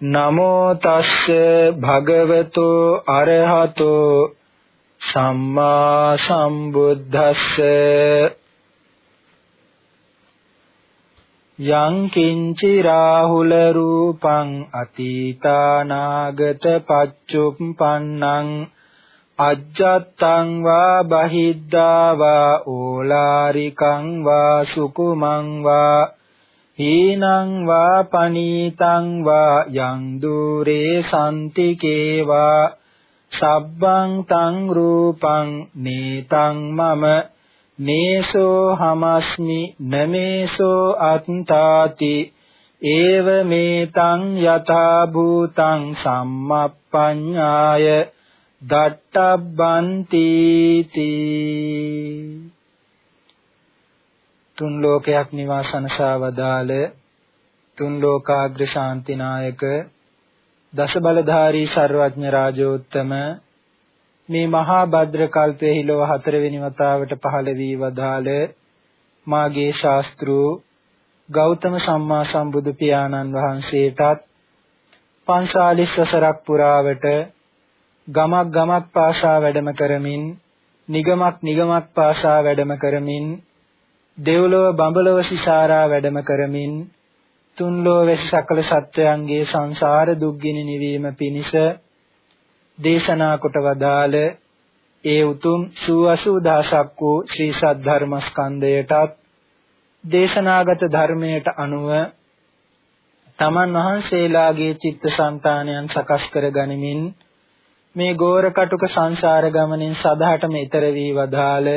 නමෝ තස්ස භගවතු අරහතෝ සම්මා සම්බුද්දස්ස. යං කිංචි රාහුල රූපං අතීතානාගත පච්චුප්පන්නං අජ්ජත්තං වා බහිද්ධා වා ඕලාරිකං වා සුකුමං වා හීනං වා පනීතං වා යං দূරේ සම්තිකේ වා සබ්බං තං රූපං නේතං මම නේසෝ හමස්මි නමේසෝ අත්තාති ඒව මේතං යථා භූතං සම්මප්පඤ්ඤාය දට්ඨබ්බන්ති තුන් ලෝකයක් නිවාසනසා වදාළ තුන් ලෝකාග්‍ර ශාන්තිනායක දස බලධාරී ਸਰවඥ රාජෝත්තම මේ මහා භද්‍ර කල්පයේ හිලව හතරවෙනි වතාවට පහළ වී වදාළ මාගේ ශාස්ත්‍රු ගෞතම සම්මා සම්බුදු පියාණන් වහන්සේටත් පන්සාලිස් වසරක් පුරාවට ගමක් ගමක් පාසා වැඩම කරමින් නිගමක් නිගමක් පාසා වැඩම කරමින් දෙව්ලොව බඹලොව සිසාරා වැඩම කරමින් තුන්ලොව වෙස් සකල සත්වයන්ගේ සංසාර දුක්ගිනි නිවීම පිණිස දේශනා කොට වදාළ ඒ උතුම් 88000ක් වූ ශ්‍රී සද්ධර්මස්කන්ධයටත් දේශනාගත ධර්මයට අනුව තමන් වහන්සේලාගේ චිත්තසංතානයන් සකස් කර ගනිමින් මේ ගෝර කටුක සංසාර ගමනින් සදහටම ඈතර වී වදාළ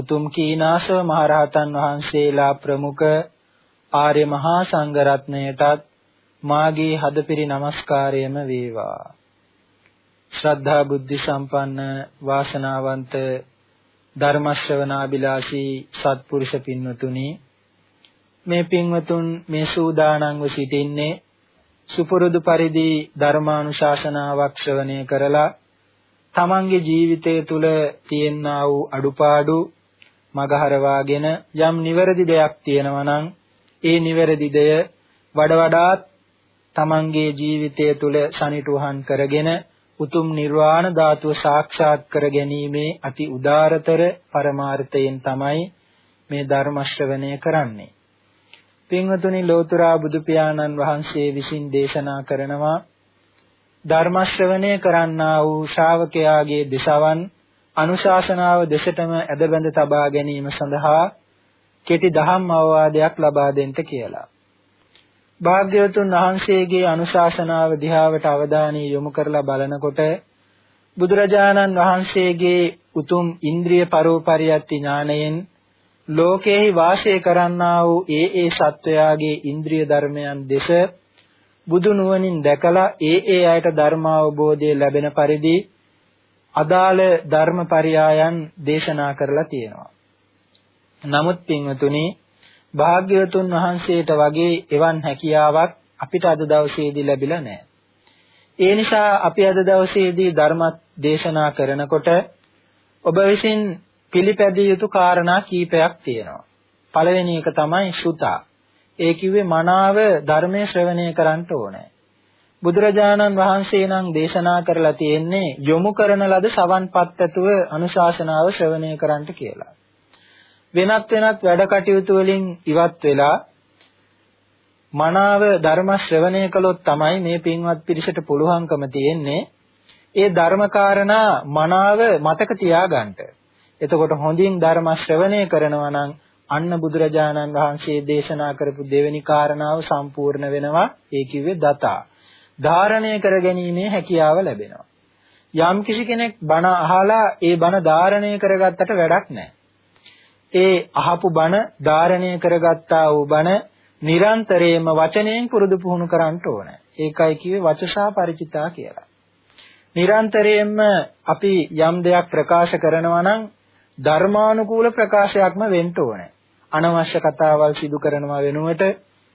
උතුම් කීනාසව මහරහතන් වහන්සේලා ප්‍රමුඛ ආර්ය මහා සංඝරත්නයටත් මාගේ හදපිරි නමස්කාරයම වේවා. ශ්‍රද්ධා බුද්ධ සම්පන්න වාසනාවන්ත ධර්ම ශ්‍රවණාබිලාසී සත්පුරුෂ පින්වතුනි මේ පින්වතුන් මේ සූදානම්ව සිටින්නේ සුපුරුදු පරිදි ධර්මානුශාසනාවක් ශ්‍රවණය කරලා තමන්ගේ ජීවිතය තුළ තියෙනා වූ අඩුපාඩු මගහරවාගෙන යම් නිවැරදි දෙයක් තියෙනවා නම් ඒ නිවැරදි දෙය වඩ වඩාත් තමන්ගේ ජීවිතය තුළ සනිටුහන් කරගෙන උතුම් නිර්වාණ ධාතුව සාක්ෂාත් කර ගැනීමේ අති උදාරතර පරමාර්ථයෙන් තමයි මේ ධර්ම ශ්‍රවණය කරන්නේ. පින්වතුනි ලෝතර බුදු පියාණන් වහන්සේ විසින් දේශනා කරනවා ධර්ම ශ්‍රවණය කරන්නා වූ ශ්‍රාවකයාගේ දසවන් අනුශාසනාව දෙසටම ඇදබැඳ තබා ගැනීම සඳහා කෙටි දහම් අවවාදයක් ලබා දෙන්න කියලා. භාග්‍යවතුන් වහන්සේගේ අනුශාසනාව දිහාවට අවධානය යොමු කරලා බලනකොට බුදුරජාණන් වහන්සේගේ උතුම් ඉන්ද්‍රිය පරෝපරියත්ති ඥාණයෙන් ලෝකෙහි වාසය කරන්නා වූ ඒ ඒ සත්වයාගේ ඉන්ද්‍රිය ධර්මයන් දෙස බුදු නුවණින් දැකලා ඒ ඒ අයට ධර්ම අවබෝධය ලැබෙන පරිදි අදාළ ධර්මපරයයන් දේශනා කරලා තියෙනවා. නමුත් පින්වතුනි භාග්‍යවතුන් වහන්සේට වගේ එවන් හැකියාවක් අපිට අද දවසේදී ලැබිලා නැහැ. ඒ නිසා අපි අද දවසේදී ධර්ම දේශනා කරනකොට ඔබ විසින් පිළිපැදිය යුතු කාරණා කීපයක් තියෙනවා. පළවෙනි එක තමයි සුතා. ඒ කිව්වේ මනාව ධර්මයේ ශ්‍රවණය කරන්න ඕනේ. බුදුරජාණන් වහන්සේ නම් දේශනා කරලා තියෙන්නේ යොමු කරන ලද සවන්පත් ඇතුව අනුශාසනාව ශ්‍රවණය කරන්නට කියලා. වෙනත් වෙනත් වැඩ කටයුතු වලින් ඉවත් වෙලා මනාව ධර්ම ශ්‍රවණය කළොත් තමයි මේ පින්වත් පිරිසට පුළුවන්කම තියෙන්නේ ඒ ධර්මකාරණා මනාව මතක තියාගන්න. එතකොට හොඳින් ධර්ම ශ්‍රවණය කරනවා නම් අන්න බුදුරජාණන් වහන්සේ දේශනා කරපු දෙවෙනි කාරණාව සම්පූර්ණ වෙනවා. ඒ කිව්වේ දතා. ධාරණය කර ගැනීමේ හැකියාව ලැබෙනවා. යම් කිසි කෙනෙක් බණ අහලා ඒ බණ ධාරණය කරගත්තට වැඩක් නැහැ. ඒ අහපු බණ ධාරණය කරගත්තා වූ බණ නිරන්තරයෙන්ම වචනයෙන් පුරුදු පුහුණු කරන්න ඕනේ. ඒකයි කිව්වේ වචසා ಪರಿචිතා කියලා. නිරන්තරයෙන්ම අපි යම් දෙයක් ප්‍රකාශ කරනවා නම් ධර්මානුකූල ප්‍රකාශයක්ම වෙන්න ඕනේ. අනවශ්‍ය කතාවල් සිදු කරනවා වෙනුවට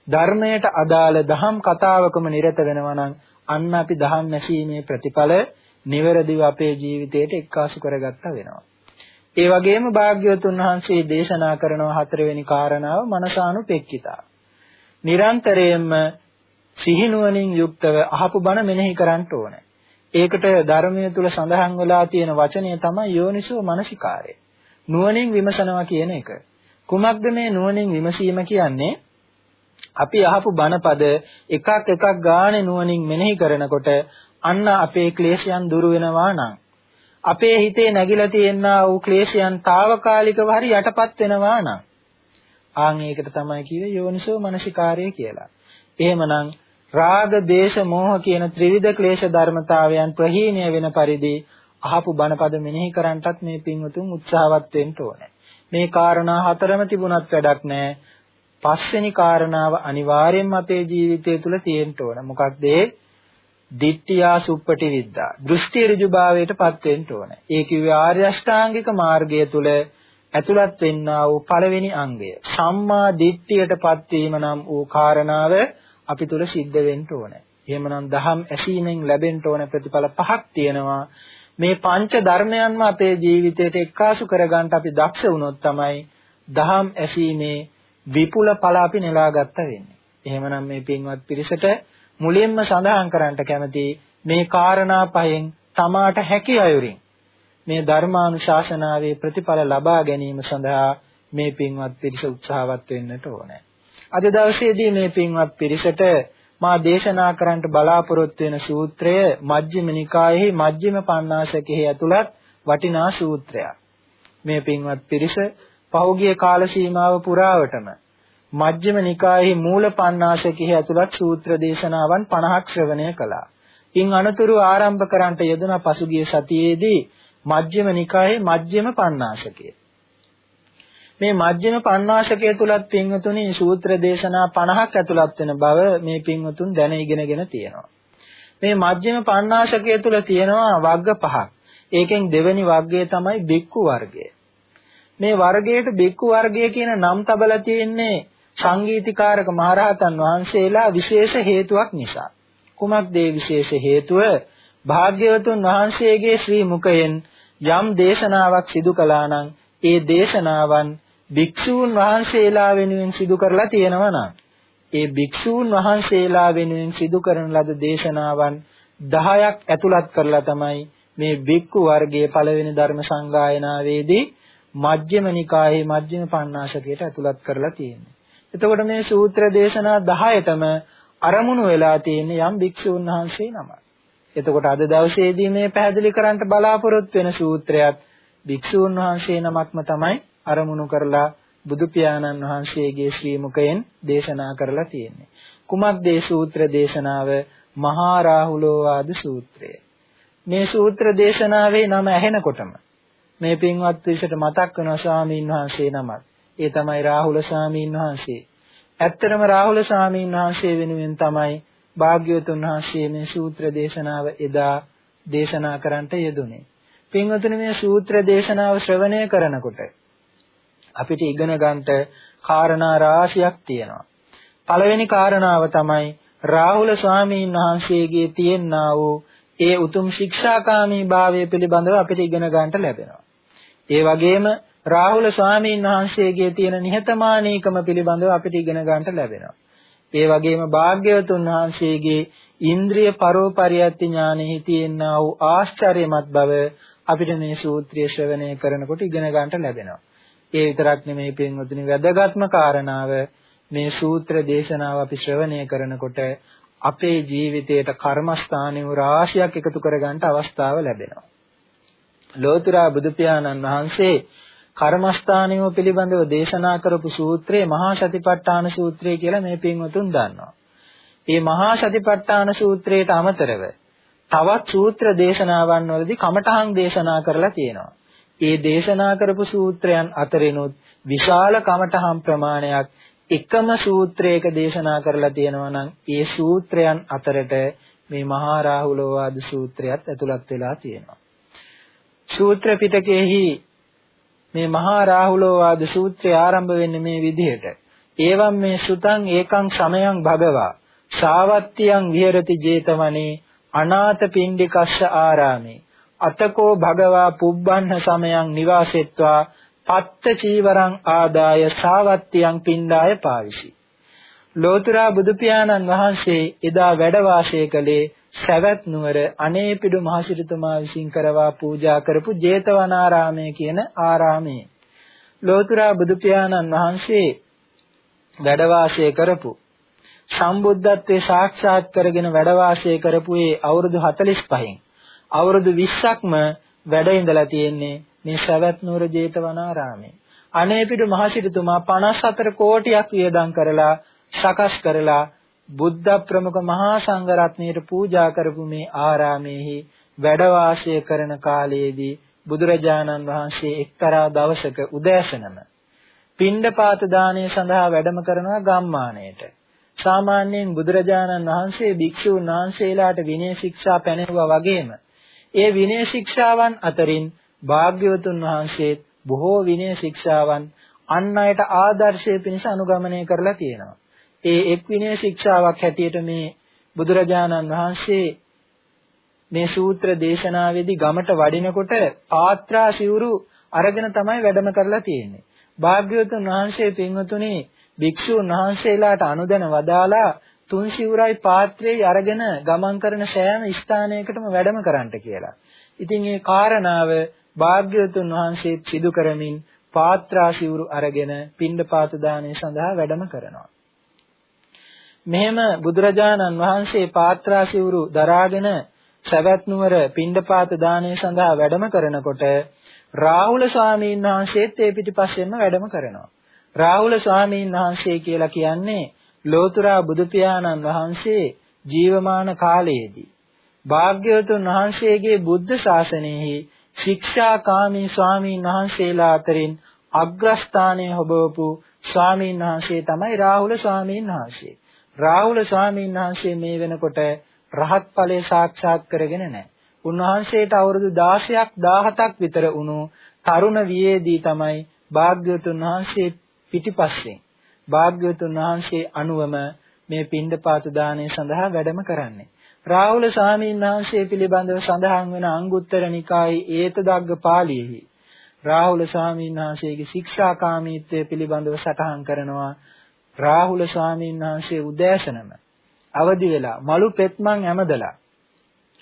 ධර්මයට අදාළ දහම් කතාවකම නිරත වෙනවා නම් අන්න අපි දහම් නැසීමේ ප්‍රතිඵල නිවැරදිව අපේ ජීවිතයට එක්කාසු කරගත්තා වෙනවා. ඒ වගේම භාග්‍යවතුන් වහන්සේ දේශනා කරන හතරවෙනි කාරණාව මනසානුපෙක්කිතා. නිරන්තරයෙන්ම සිහිනුවණින් යුක්තව අහපු බණ මෙනෙහි කරන්න ඕනේ. ඒකට ධර්මයේ තුල සඳහන් වෙලා තියෙන වචනය තමයි යෝනිසෝ මනසිකාරය. නුවණින් විමසනවා කියන එක. කුමක්ද මේ නුවණින් විමසීම කියන්නේ? අපි අහපු බණපද එකක් එකක් ගානේ නුවණින් මෙනෙහි කරනකොට අන්න අපේ ක්ලේශයන් දුරු වෙනවා නම් අපේ හිතේ නැగిලා තියෙනා වූ ක්ලේශයන් తాවකාලිකව හරි යටපත් වෙනවා නම් ආන් ඒකට තමයි කිව්වේ යෝනිසෝ මනසිකාරය කියලා. එහෙමනම් රාග, දේශ, මෝහ කියන ත්‍රිවිධ ක්ලේශ ධර්මතාවයන් ප්‍රහීණය වෙන පරිදි අහපු බණපද මෙනෙහි කරන්නටත් මේ පින්වතුන් උත්සාහවත් වෙන්න ඕනේ. මේ කාරණා හතරම තිබුණත් වැඩක් නැහැ. පස්වෙනි කාරණාව අනිවාර්යයෙන්ම අපේ ජීවිතය තුළ තියෙන්න ඕන. මොකක්ද ඒ? දිට්ඨියා සුප්පටි විද්දා. දෘෂ්ටි ඍජුභාවයට පත් වෙන්න ඕන. ඒ කිව්වේ ආර්ය අෂ්ටාංගික මාර්ගය තුළ ඇතුළත් වෙන්නා වූ පළවෙනි අංගය. සම්මා දිට්ඨියටපත් වීම නම් වූ කාරණාව අපි තුල සිද්ධ වෙන්න ඕනේ. එහෙමනම් දහම් ඇසීමෙන් ලැබෙන්න ඕන ප්‍රතිඵල පහක් තියෙනවා. මේ පංච ධර්මයන්ම අපේ ජීවිතයට එක්කාසු කරගන්න අපි දක්ෂ වුණොත් තමයි දහම් ඇසීමේ විපුල ඵල අපි නෙලාගත්ත වෙන්නේ. එහෙමනම් මේ පින්වත් පිරිසට මුලින්ම සඳහන් කරන්නට කැමති මේ කාරණා පහෙන් තමාට හැකි අයුරින් මේ ධර්මානුශාසනාවේ ප්‍රතිඵල ලබා ගැනීම සඳහා මේ පින්වත් පිරිස උත්සාහවත් වෙන්නට ඕනේ. අද දවසේදී මේ පින්වත් පිරිසට මා දේශනා කරන්නට බලාපොරොත්තු වෙන සූත්‍රය මජ්ක්‍ධිම නිකායේ මජ්ක්‍ධිම පඤ්ඤාසකෙහි ඇතුළත් වටිනා සූත්‍රයක්. මේ පින්වත් පිරිස පහුගිය කාල සීමාව පුරාවටම මජ්ක්‍ධිම නිකායේ මූල පඤ්ඤාසකෙහි ඇතුළත් සූත්‍ර දේශනාවන් 50ක් ශ්‍රවණය කළා. ඉන් අනතුරු ආරම්භ කරන්නට යෙදුන පසුගිය සතියේදී මජ්ක්‍ධිම නිකායේ මජ්ක්‍ධිම පඤ්ඤාසකය. මේ මජ්ක්‍ධිම පඤ්ඤාසකය තුලත් පින්වතුනි සූත්‍ර දේශනා 50ක් ඇතුළත් වෙන බව මේ පින්වතුන් දැන ඉගෙනගෙන තියෙනවා. මේ මජ්ක්‍ධිම පඤ්ඤාසකය තුල තියෙනවා වර්ග පහක්. ඒකෙන් දෙවෙනි වර්ගය තමයි බික්කු වර්ගය. මේ වර්ගයට බික්කු වර්ගය කියන නම් තබලා තියෙන්නේ සංගීතීකාරක මහරහතන් වහන්සේලා විශේෂ හේතුවක් නිසා. කුමක්ද ඒ විශේෂ හේතුව? භාග්‍යවතුන් වහන්සේගේ ශ්‍රී මුඛයෙන් යම් දේශනාවක් සිදු කළා නම් ඒ දේශනාවන් භික්ෂූන් වහන්සේලා වෙනුවෙන් සිදු කරලා තියෙනවා නම් ඒ භික්ෂූන් වහන්සේලා වෙනුවෙන් සිදු කරන ලද දේශනාවන් 10ක් ඇතුළත් කරලා තමයි මේ භික්ඛු වර්ගයේ පළවෙනි ධර්ම සංගායනාවේදී මජ්ක්‍ධිම නිකායේ මජ්ක්‍ධිම පඤ්ඤාසකයට ඇතුළත් කරලා තියෙන්නේ. එතකොට මේ සූත්‍ර දේශනා 10ටම අරමුණු වෙලා තියෙන යම් භික්ෂූන් වහන්සේ නමක්. එතකොට අද දවසේදී මේ පැහැදිලි කරන්න බලාපොරොත්තු වෙන සූත්‍රයත් භික්ෂූන් වහන්සේ නමක්ම තමයි අරමුණු කරලා බුදු පියාණන් වහන්සේගේ ශ්‍රී මුඛයෙන් දේශනා කරලා තියෙන්නේ. කුමක්ද මේ සූත්‍ර දේශනාව? මහා රාහුලෝවාද සූත්‍රය. මේ සූත්‍ර දේශනාවේ නම ඇහෙනකොටම මේ පින්වත් පිරිසට මතක් වෙනවා ස්වාමීන් වහන්සේ නමක්. ඒ තමයි රාහුල ස්වාමීන් වහන්සේ. ඇත්තටම රාහුල ස්වාමීන් වහන්සේ වෙනුවෙන් තමයි භාග්‍යවතුන් වහන්සේ මේ සූත්‍ර දේශනාව එදා දේශනා කරන්නට යෙදුනේ. පින්වතුනි මේ සූත්‍ර දේශනාව ශ්‍රවණය කරනකොට අපිට ඉගෙන ගන්නට කාරණා රාශියක් තියෙනවා. පළවෙනි කාරණාව තමයි රාහුල ස්වාමීන් වහන්සේගේ තියෙනා වූ ඒ උතුම් ශික්ෂාකාමී භාවය පිළිබඳව අපිට ඉගෙන ගන්නට ලැබෙනවා. ඒ වගේම රාහුල ස්වාමීන් වහන්සේගේ තියෙන නිහතමානීකම පිළිබඳව අපිට ඉගෙන ගන්නට ලැබෙනවා. ඒ වගේම භාග්‍යවතුන් වහන්සේගේ ඉන්ද්‍රිය පරෝපරියත්ති ඥානෙහි තියෙනා වූ ආශ්චර්යමත් බව අපිට මේ සූත්‍රය ශ්‍රවණය කරනකොට ඉගෙන ගන්නට ලැබෙනවා. ඒ විතරක් නෙමෙයි පින්වතුනි වැදගත්ම කාරණාව මේ සූත්‍ර දේශනාව අපි ශ්‍රවණය කරනකොට අපේ ජීවිතයට කර්මස්ථානිය රාශියක් එකතු කරගන්න අවස්ථාව ලැබෙනවා. ලෝතුරා බුදු පියාණන් වහන්සේ කර්මස්ථානිය පිළිබඳව දේශනා කරපු සූත්‍රය මහා සතිපට්ඨාන සූත්‍රය කියලා මේ පින්වතුන් දන්නවා. මේ මහා සතිපට්ඨාන සූත්‍රයට අමතරව තවත් සූත්‍ර දේශනාවන් වලදී කමඨහං දේශනා කරලා තියෙනවා. ඒ දේශනා කරපු සූත්‍රයන් අතරිනුත් විශාල කමඨහං ප්‍රමාණයක් එකම සූත්‍රයක දේශනා කරලා තියෙනවා නම් ඒ සූත්‍රයන් අතරට මේ මහා රාහුලෝවාද සූත්‍රයත් ඇතුළත් වෙලා තියෙනවා. සූත්‍ර පිටකයේහි මේ මහා රාහුලෝවාද සූත්‍රය ආරම්භ වෙන්නේ මේ විදිහට. ඒවම් මේ සුතං ඒකං සමයං භගවා සාවත්තියං විහෙරති 제තවනේ අනාථ පිණ්ඩිකස්ස ආරාමේ අතකෝ භගවා පුබ්බන්න සමයං නිවාසෙත්වා පත්ත චීවරං ආදාය සාවත්තියං පින්ඩාය පාවිසි. ලෝතුරා බුදු පියාණන් වහන්සේ එදා වැඩ වාසය කළේ සවැත් නුවර අනේපිඩු මහසිරිතුමා විසින් කරවා පූජා කරපු ජේතවනාරාමය කියන ආරාමයේ. ලෝතුරා බුදු පියාණන් වහන්සේ වැඩ වාසය කරපු සම්බුද්ධත්වයේ සාක්ෂාත් කරගෙන වැඩ වාසය කරපු ඒ අවුරුදු 45න් අවුරුදු 20ක්ම වැඩ ඉඳලා තියෙන්නේ මේ සවැත් නුවර ජේතවනාරාමේ. අනේපිඩු මහසිරිතුමා 54 කෝටියක් වියදම් කරලා සකස් කරලා බුද්ධ ප්‍රමුඛ මහා සංඝරත්නයට පූජා කරපු මේ ආරාමයේහි වැඩ වාසය කරන කාලයේදී බුදුරජාණන් වහන්සේ එක්තරා දවසක උදෑසනම පිණ්ඩපාත දාණය සඳහා වැඩම කරනවා ගම්මානයට. සාමාන්‍යයෙන් බුදුරජාණන් වහන්සේ භික්ෂූන් වහන්සේලාට විනය ශික්ෂා පැනෙවුවා වගේම ඒ විනය ශික්ෂාවන් අතරින් භාග්‍යවතුන් වහන්සේත් බොහෝ විනය ශික්ෂාවන් අන් අයට ආදර්ශය පිණිස අනුගමනය කරලා තියෙනවා. ඒ එක් විනය ශික්ෂාවක් හැටියට මේ බුදුරජාණන් වහන්සේ මේ සූත්‍ර දේශනාවේදී ගමට වඩිනකොට පාත්‍රා සිවුරු අරගෙන තමයි වැඩම කරලා තියෙන්නේ. භාග්‍යවතුන් වහන්සේ පින්වතුනි භික්ෂුන් වහන්සේලාට අනුදැන වදාලා තුන් සිවුරයි පාත්‍රයයි අරගෙන ගමන් කරන සෑම ස්ථානයකටම වැඩම කරන්නට කියලා. ඉතින් මේ කාරණාව භාග්‍යවතුන් වහන්සේ සිදු කරමින් පාත්‍රා සිවුරු අරගෙන පිණ්ඩපාත දාණය සඳහා වැඩම කරනවා. මෙහෙම බුදුරජාණන් වහන්සේ පාත්‍රා සිවුරු දරාගෙන සවැත් නුවර පිණ්ඩපාත දාණය සඳහා වැඩම කරනකොට රාහුල ස්වාමීන් වහන්සේත් ඒ පිටිපස්සෙන්ම වැඩම කරනවා. රාහුල ස්වාමීන් වහන්සේ කියලා කියන්නේ ලෝතුරා බුදු පියාණන් වහන්සේ ජීවමාන කාලයේදී භාග්‍යවතුන් වහන්සේගේ බුද්ධ ශාසනයෙහි ශික්ෂාකාමී ස්වාමීන් වහන්සේලා අතරින් අග්‍රස්ථානයේ හොබවපු ස්වාමීන් වහන්සේ තමයි රාහුල ස්වාමීන් වහන්සේ. රාහුල ස්වාමීන් වහන්සේ මේ වෙනකොට රහත් ඵලය සාක්ෂාත් කරගෙන නැහැ. උන්වහන්සේට අවුරුදු 16ක් 17ක් විතර වුණු තරුණ වියේදී තමයි භාග්‍යවතුන් වහන්සේ පිටිපස්සෙන් භාග්‍යවතුන් වහන්සේ අනුවම මේ පින්ඩපාත දාණය සඳහා වැඩම කරන්නේ. රාහුල ස්වාමීන් වහන්සේ පිළිබඳව සඳහන් වෙන අංගුත්තර නිකායේ ඒතදග්ග පාළියේහි රාහුල ස්වාමීන් වහන්සේගේ ශික්ෂාකාමීත්වය පිළිබඳව සටහන් කරනවා රාහුල ස්වාමීන් වහන්සේ උදෑසනම අවදි වෙලා මලු පෙත්මන් ඇමදලා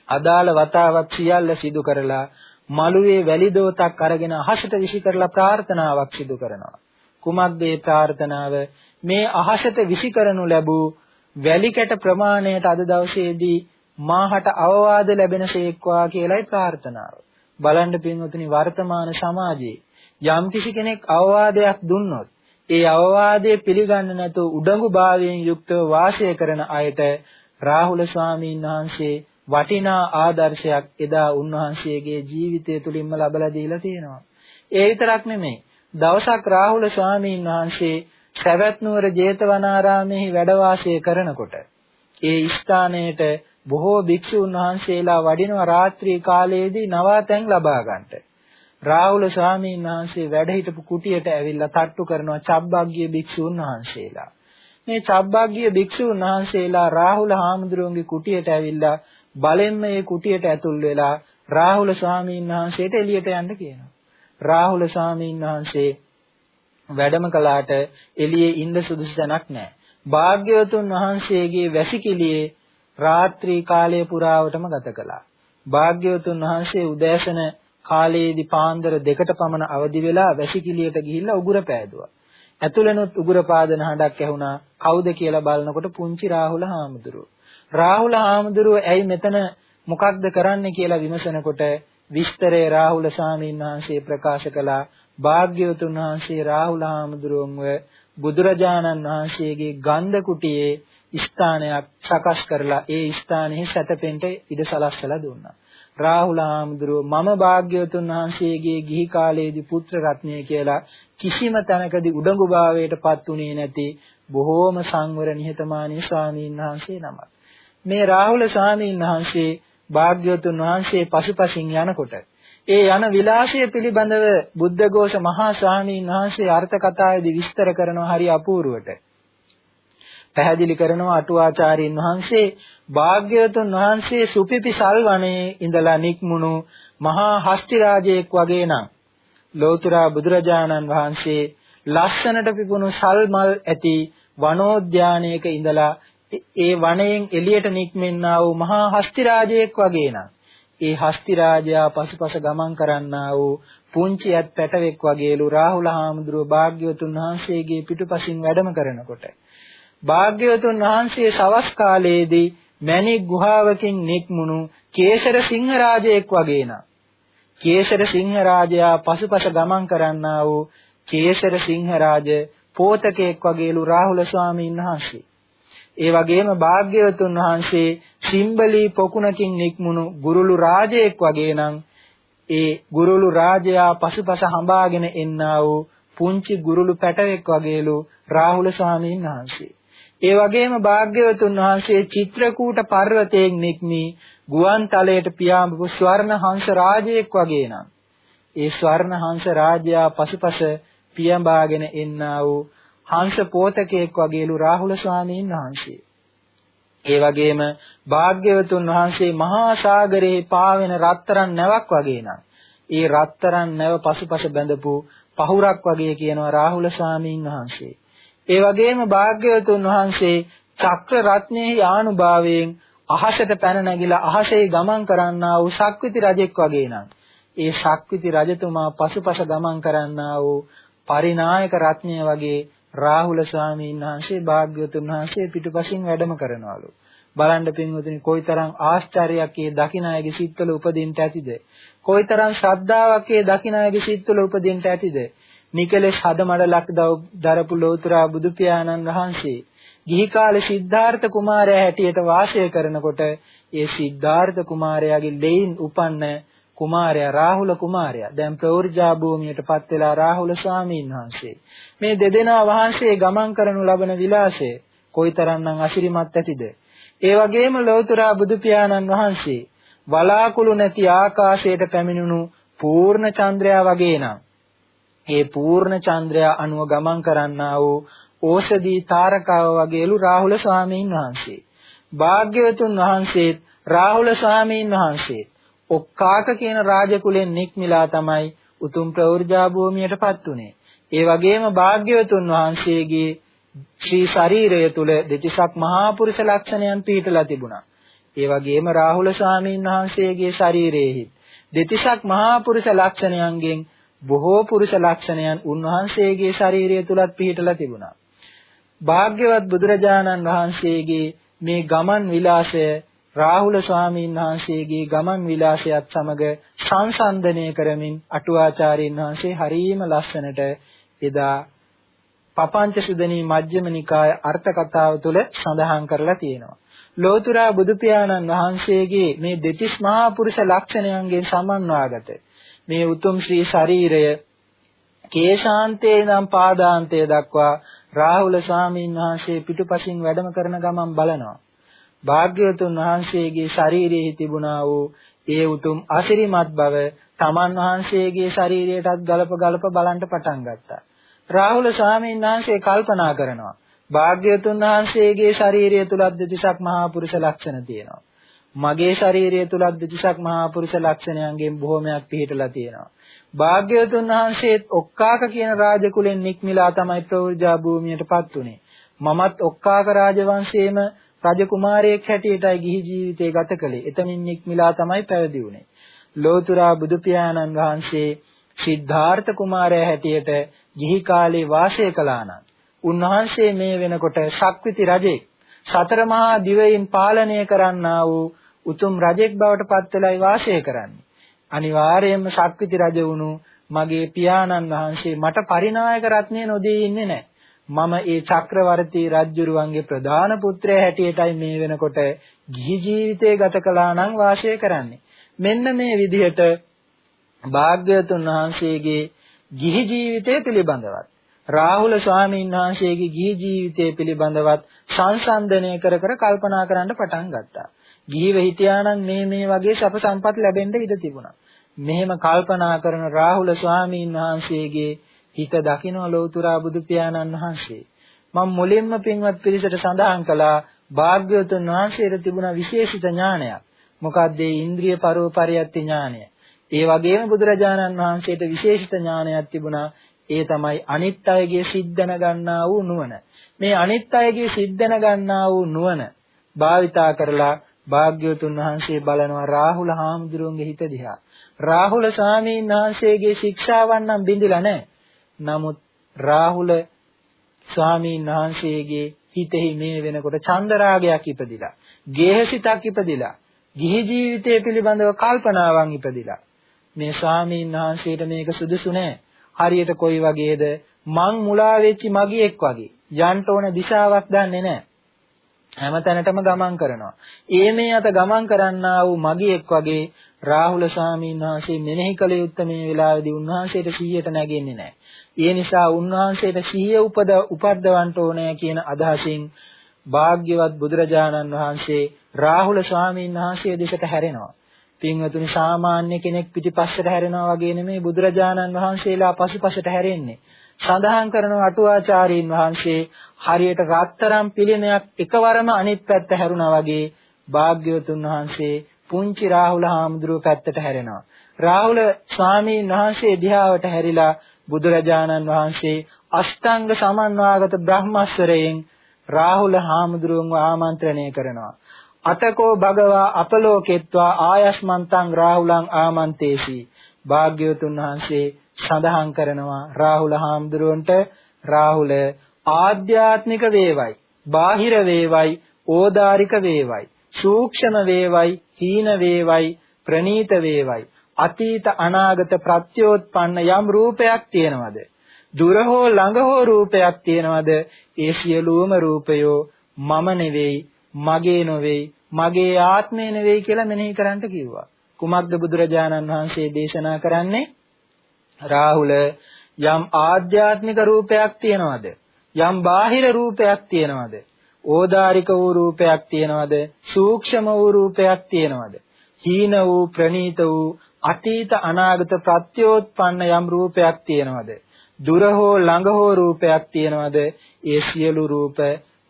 අදාළ වතාවක් සියල්ල සිදු කරලා මළුවේ වැලි දෝතක් අරගෙන අහසට විසි කරලා ප්‍රාර්ථනාවක් සිදු කරනවා කුමක්ද ඒ ප්‍රාර්ථනාව මේ අහසට විසි කරනු ලැබූ වැලි කැට ප්‍රමාණයට අද දවසේදී මාහට අවවාද ලැබෙනසේක්වා කියලයි ප්‍රාර්ථනාව. බලන්න පින්වතුනි වර්තමාන සමාජයේ යම් කිසි කෙනෙක් අවවාදයක් දුන්නොත් ඒ අවවාදය පිළිගන්නේ නැතුව උඩඟු භාවයෙන් යුක්තව වාසය කරන අයට රාහුල ස්වාමීන් වහන්සේ වටිනා ආදර්ශයක් එදා උන්වහන්සේගේ ජීවිතය තුලින්ම ලබලා දීලා තියෙනවා. ඒ විතරක් නෙමෙයි. දවසක් රාහුල ස්වාමීන් වහන්සේ සවැත් නුවර ජේතවනාරාමෙහි වැඩ වාසය කරනකොට ඒ ස්ථානයට බොහෝ භික්ෂුන් වහන්සේලා වඩිනවා රාත්‍රී කාලයේදී නවාතැන් ලබා ගන්නට. රාහුල ස්වාමීන් වහන්සේ වැඩ හිටපු කුටියට ඇවිල්ලා තට්ටු කරනවා චබ්බග්ගිය භික්ෂුන් වහන්සේලා. මේ චබ්බග්ගිය භික්ෂුන් වහන්සේලා රාහුල හාමුදුරුවන්ගේ කුටියට ඇවිල්ලා බලෙන්ම මේ කුටියට ඇතුල් වෙලා රාහුල ස්වාමීන් වහන්සේට එළියට යන්න කියනවා. රාහුල ස්වාමීන් වහන්සේ වැඩම කළාට එළියේ ඉන්න සුදුසු තැනක් නැහැ. භාග්‍යවතුන් වහන්සේගේ වැසිකිළියේ රාත්‍රී කාලය පුරාවටම ගත කළා. භාග්‍යවතුන් වහන්සේ උදෑසන කාලයේදී පාන්දර දෙකට පමණ අවදි වෙලා වැසිකිළියට ගිහිල්ලා උගුර පෑදුවා. ඇතුළෙනුත් උගුර පාදන හඬක් ඇහුණා. කවුද කියලා බලනකොට පුංචි රාහුල හාමුදුරුවෝ. රාහුල හාමුදුරුව ඇයි මෙතන මොකක්ද කරන්න කියලා විමසනකොට විස්තරේ රාහුල ස්වාමීන් වහන්සේ ප්‍රකාශ කළා භාග්‍යවතුන් වහන්සේ රාහුල හාමුදුරුවන්ව බුදුරජාණන් වහන්සේගේ ගන්ධ කුටියේ ස්ථානයක් සකස් කරලා ඒ ස්ථානයේ සැතපෙන්න ඉඩ සලස්සලා දුන්නා. රාහුල හාමුදුරුව මම භාග්‍යවතුන් වහන්සේගේ ගිහි කාලයේදී පුත්‍ර රත්නය කියලා කිසිම තැනකදී උඩඟුභාවයට පත් උනේ නැති බොහෝම සංවර නිහතමානී ස්වාමීන් වහන්සේ නමක්. මේ රාහුල ස්වාමීන් වහන්සේ භාග්‍යවතුන් වහන්සේ පසුපසින් යනකොට ඒ යන විලාසය පිළිබඳව බුද්ධඝෝෂ මහා ස්වාමීන් වහන්සේ අර්ථ කතාවේදී විස්තර කරනවා හරි අපූර්වට. පැහැදිලි කරනවා අටුවාචාරින් වහන්සේ භාග්‍යවතුන් වහන්සේ සුපිපි සල්වනේ ඉඳලා නික්මුණු මහා හස්ති රාජයෙක් වගේ නම්. ලෝතුරා බුදුරජාණන් වහන්සේ ලස්සනට පිපුණු සල් මල් ඇති වනෝද්‍යානයක ඉඳලා ඒ වනයෙන් එළියට නික්මෙන්නා වූ මහා හස්ති රාජයෙක් වගේ නම්. ඒ හස්ති රාජයා පසුපස ගමන් කරන්නා වූ පුංචි ඇත් පැටවෙක් වගේලු රාහුල හාමුදුරුව භාග්‍යවතුන් වහන්සේගේ පිටුපසින් වැඩම කරනකොට භාග්‍යවතුන් වහන්සේ සවස් කාලයේදී මණික් ගුහාවකින් නික්මුණු කේසර සිංහ රාජයෙක් වගේ නා. කේසර සිංහ රාජයා පසුපස ගමන් කරන්නා වූ කේසර සිංහ රාජ පෝතකෙක් වගේලු රාහුල ස්වාමීන් වහන්සේ. ඒ වගේම භාග්‍යවතුන් වහන්සේ සිම්බලී පොකුණකින් නික්මුණු ගුරුළු රාජයෙක් වගේ නම් ඒ ගුරුළු රාජයා පසුපස හඹාගෙන එන්නා වූ පුංචි ගුරුළු පැටවෙක් වගේලු රාහුල ස්වාමීන් වහන්සේ. ඒ වගේම භාග්‍යවතුන් වහන්සේ චිත්‍රකූට පර්වතයෙන් නික්මී ගුවන් තලයට පියාඹපු ස්වර්ණ හංස රාජයෙක් වගේ නම් ඒ ස්වර්ණ හංස රාජයා පසුපස පියඹාගෙන එන්නා වූ හංස පෝතකයෙක් වගේලු රාහුල ස්වාමීන් වහන්සේ. ඒ වගේම භාග්‍යවතුන් වහන්සේ මහා සාගරයේ පාවෙන රත්තරන් නැවක් වගේ නම් ඒ රත්තරන් නැව පසුපස බැඳපු පහුරක් වගේ කියනවා රාහුල ස්වාමීන් වහන්සේ. ඒ වගේම භාග්‍යවතුන් වහන්සේ චක්‍ර රත්නයේ ආනුභාවයෙන් අහසට පැන නැගිලා අහසේ ගමන් කරන්නා වූ ශක්විති රජෙක් වගේ නම් ඒ ශක්විති රජතුමා පසුපස ගමන් කරන්නා වූ පරිනායක රත්නය වගේ රාහුල ස්වාමීන් වහන්සේ භාග්‍යවතුන් වහන්සේ පිටුපසින් වැඩම කරනවලු. බලන්න පින්වතුනි කොයිතරම් ආශ්චර්යයක් ඒ දකිනායගේ සිත්වල උපදින්න ඇතිද? කොයිතරම් ශ්‍රද්ධාවක් ඒ දකිනායගේ සිත්වල උපදින්න ඇතිද? නිකලෙස් හදමඩලක් දරපු ලෝතුරා බුදු පියාණන් වහන්සේ ගිහි කාලේ සිද්ධාර්ථ කුමාරයා හැටියට වාසය කරනකොට ඒ සිද්ධාර්ථ කුමාරයාගේ ලෙයින් උපන්න කුමාරයා රාහුල කුමාරයා. දැන් ප්‍රවෘජා භූමියටපත් වෙලා රාහුල ස්වාමීන් වහන්සේ. මේ දෙදෙනා වහන්සේ ගමන් කරනු ලබන විලාසය කොයිතරම්නම් අසිරිමත් ඇතිද? ඒ වගේම ලෞතර බුදු පියාණන් වහන්සේ වලාකුළු නැති ආකාශයට පැමිණුණු පූර්ණ චන්ද්‍රයා වගේ නම් ඒ පූර්ණ චන්ද්‍රයා අනුව ගමන් කරන්නා වූ ඕෂධී තාරකාව වගේලු රාහුල ස්වාමීන් වහන්සේ. භාග්‍යවතුන් වහන්සේත් රාහුල ස්වාමීන් වහන්සේත් ඔක්කාක කියන රාජ කුලෙන් නික්මිලා තමයි උතුම් ප්‍රවෘජා භූමියටපත් උනේ. ඒ වගේම භාග්‍යවතුන් වහන්සේගේ ශ්‍රී ශරීරය තුල දෙතිසක් මහා පුරුෂ ලක්ෂණයන් පිහිටලා තිබුණා. ඒ වගේම රාහුල ස්වාමීන් වහන්සේගේ ශරීරයේහි දෙතිසක් මහා පුරුෂ ලක්ෂණයන්ගෙන් බොහෝ පුරුෂ ලක්ෂණයන් උන්වහන්සේගේ ශරීරය තුලත් පිහිටලා තිබුණා. භාග්‍යවත් බුදුරජාණන් වහන්සේගේ මේ ගමන් විලාසය රාහුල ස්වාමීන් වහන්සේගේ ගමන් විලාසයත් සමග සංසන්දනය කරමින් අටුවාචාර්යින් වහන්සේ හරීම ලස්සනට එදා පපංච සුදනී මජ්ක්‍ධිම නිකාය අර්ථ කතාව තුළ සඳහන් කරලා තියෙනවා. ලෝතුරා බුදු පියාණන් වහන්සේගේ මේ දෙතිස් මහා පුරුෂ ලක්ෂණයන්ගෙන් සමන්වාගත මේ උතුම් ශ්‍රී ශරීරය කේශාන්තේ නම් පාදාන්තය දක්වා රාහුල ස්වාමීන් වහන්සේ පිටුපසින් වැඩම කරන ගමන් බලනවා. භාග්‍යවතුන් වහන්සේගේ ශරීරයේ තිබුණා වූ ඒ උතුම් අසිරිමත් බව තමන් වහන්සේගේ ශරීරයටත් ගලප ගලප බලන්න පටන් ගත්තා. රාහුල ස්වාමීන් වහන්සේ කල්පනා කරනවා. භාග්‍යවතුන් වහන්සේගේ ශරීරය තුලත් දෙතිසක් මහා පුරුෂ ලක්ෂණ තියෙනවා. මගේ ශරීරය තුලත් දෙතිසක් මහා පුරුෂ ලක්ෂණයන්ගෙන් බොහෝමයක් පිහිටලා තියෙනවා. භාග්‍යවතුන් වහන්සේත් ඔක්කාක කියන රාජ කුලෙන් නික්මිලා තමයි ප්‍රවෘජා භූමියටපත් උනේ. මමත් ඔක්කාක රාජවංශයේම රජ කුමාරයෙක් හැටියටයි ගිහි ජීවිතය ගත කළේ. එතනින් නික්මිලා තමයි පැවිදි වුනේ. ලෝතුරා බුදු පියාණන් වහන්සේ සිද්ධාර්ථ කුමාරයා හැටියට ගිහි කාලේ වාසය කළා නම් උන්වහන්සේ මේ වෙනකොට ශක්විති රජෙක් සතර මහා දිවයින් පාලනය කරන්නා වූ උතුම් රජෙක් බවට පත් වෙලයි වාසය කරන්නේ. අනිවාර්යයෙන්ම ශක්තිති රජ වුණු මගේ පියාණන් වහන්සේ මට පරිනායක රත්නය නොදී ඉන්නේ නැහැ. මම ඒ චක්‍රවර්ති රජුරුවන්ගේ ප්‍රධාන පුත්‍රයා හැටියටයි මේ වෙනකොට ගිහි ජීවිතය ගත කළා නම් වාසය කරන්නේ. මෙන්න මේ විදිහට භාග්‍යවතුන් වහන්සේගේ ගිහි ජීවිතය පිළිබඳවත් රාහුල ස්වාමීන් වහන්සේගේ ගිහි ජීවිතය පිළිබඳවත් සංසන්දනය කර කර කල්පනා කරන්න පටන් ගත්තා. ගිහිව හිටියානම් මේ මේ වගේ සප සම්පත් ලැබෙන්න ඉඩ තිබුණා. මෙහෙම කල්පනා කරන රාහුල ස්වාමීන් වහන්සේගේ හිත දකින්න ලෞතුරා බුදු පියාණන් වහන්සේ. මම මුලින්ම පින්වත් පිරිසට සඳහන් කළා භාග්‍යවතුන් වහන්සේට තිබුණ විශේෂිත ඥානයක්. මොකක්ද ඒ ඉන්ද්‍රිය පරෝපරියත්ති ඥානය. ඒ වගේම බුදුරජාණන් වහන්සේට විශේෂිත ඥානයක් තිබුණා. ඒ තමයි අනිත් අයගේ සිද්දන ගන්නා වූ නුවණ. මේ අනිත් අයගේ සිද්දන ගන්නා වූ නුවණ භාවිතා කරලා භාග්‍යවතුන් වහන්සේ බලනවා රාහුල හාමුදුරුවන්ගේ හිත දිහා. රාහුල ස්වාමීන් වහන්සේගේ ශික්ෂාවන් නම් බිඳිලා නැහැ. නමුත් රාහුල ස්වාමීන් වහන්සේගේ හිතෙහි මේ වෙනකොට චන්දරාගයක් ඉපදිලා, ගේහසිතක් ඉපදිලා, ගිහි ජීවිතය පිළිබඳව කල්පනාවන් ඉපදිලා. මේ ස්වාමීන් වහන්සේට මේක සුදුසු නෑ. හරියට කොයි වගේද මං මුලා වෙච්ච මගියෙක් වගේ. යන්න ඕන දිශාවක් දන්නේ නෑ. හැමතැනටම ගමන් කරනවා. ඒ මේ අත ගමන් කරන්නා වූ මගියෙක් වගේ රාහුල ස්වාමීන් වහන්සේ මෙනෙහි කළ යුත්තේ මේ වෙලාවේදී උන්වහන්සේට 100ට නැගෙන්නේ නැහැ. ඒ නිසා උන්වහන්සේට 100 උපද උපද්දවන්න ඕනේ කියන අදහසින් භාග්‍යවත් බුදුරජාණන් වහන්සේ රාහුල ස්වාමීන් වහන්සේ දෙසට හැරෙනවා. පින්වතුනි සාමාන්‍ය කෙනෙක් පිටිපස්සට හැරෙනවා වගේ නෙමෙයි බුදුරජාණන් වහන්සේලා පසුපසට හැරෙන්නේ. සඳහන් කරන අටුවාචාරීන් වහන්සේ හරියට රත්තරම් පිළිමයක් එකවරම අනිත් පැත්ත හැරුණා වගේ භාග්‍යවතුන් වහන්සේ පුංචි රාහුල හාමුදුරුව පැත්තට හැරෙනවා. රාහුල ස්වාමීන් වහන්සේ දිහාවට හැරිලා බුදුරජාණන් වහන්සේ අෂ්ටාංග සමන්වාගත බ්‍රහ්මස්වරයෙන් රාහුල හාමුදුරුවන්ව ආමන්ත්‍රණය කරනවා. අතකෝ භගවා අපලෝකෙත්වා ආයස්මන්තං රාහුලං ආමන්තේසි. භාග්‍යවතුන් වහන්සේ සඳහන් කරනවා රාහුල හාමුදුරුවන්ට රාහුල ආධ්‍යාත්මික වේවයි, බාහිර වේවයි, ඕදාරික වේවයි, සූක්ෂම වේවයි, හීන වේවයි, ප්‍රනීත වේවයි. අතීත අනාගත ප්‍රත්‍යෝත්පන්න යම් රූපයක් තියෙනවද? දුර හෝ ළඟ හෝ රූපයක් තියෙනවද? ඒ සියලුම රූපයෝ මම නෙවෙයි, මගේ නොවේයි, මගේ ආත්මය නෙවෙයි කියලා මෙනෙහි කරන්න කිව්වා. කුමක්ද බුදුරජාණන් වහන්සේ දේශනා කරන්නේ? රාහුල යම් ආධ්‍යාත්මික රූපයක් තියෙනවද? යම් බාහිර රූපයක් තියෙනවද? ඕදාරික වූ රූපයක් තියෙනවද? සූක්ෂම වූ රූපයක් තියෙනවද? හීන වූ ප්‍රනීත වූ අතීත අනාගත ප්‍රත්‍යෝත්පන්න යම් රූපයක් තියෙනවද? දුර හෝ ළඟ හෝ රූපයක් තියෙනවද? ඒ සියලු රූප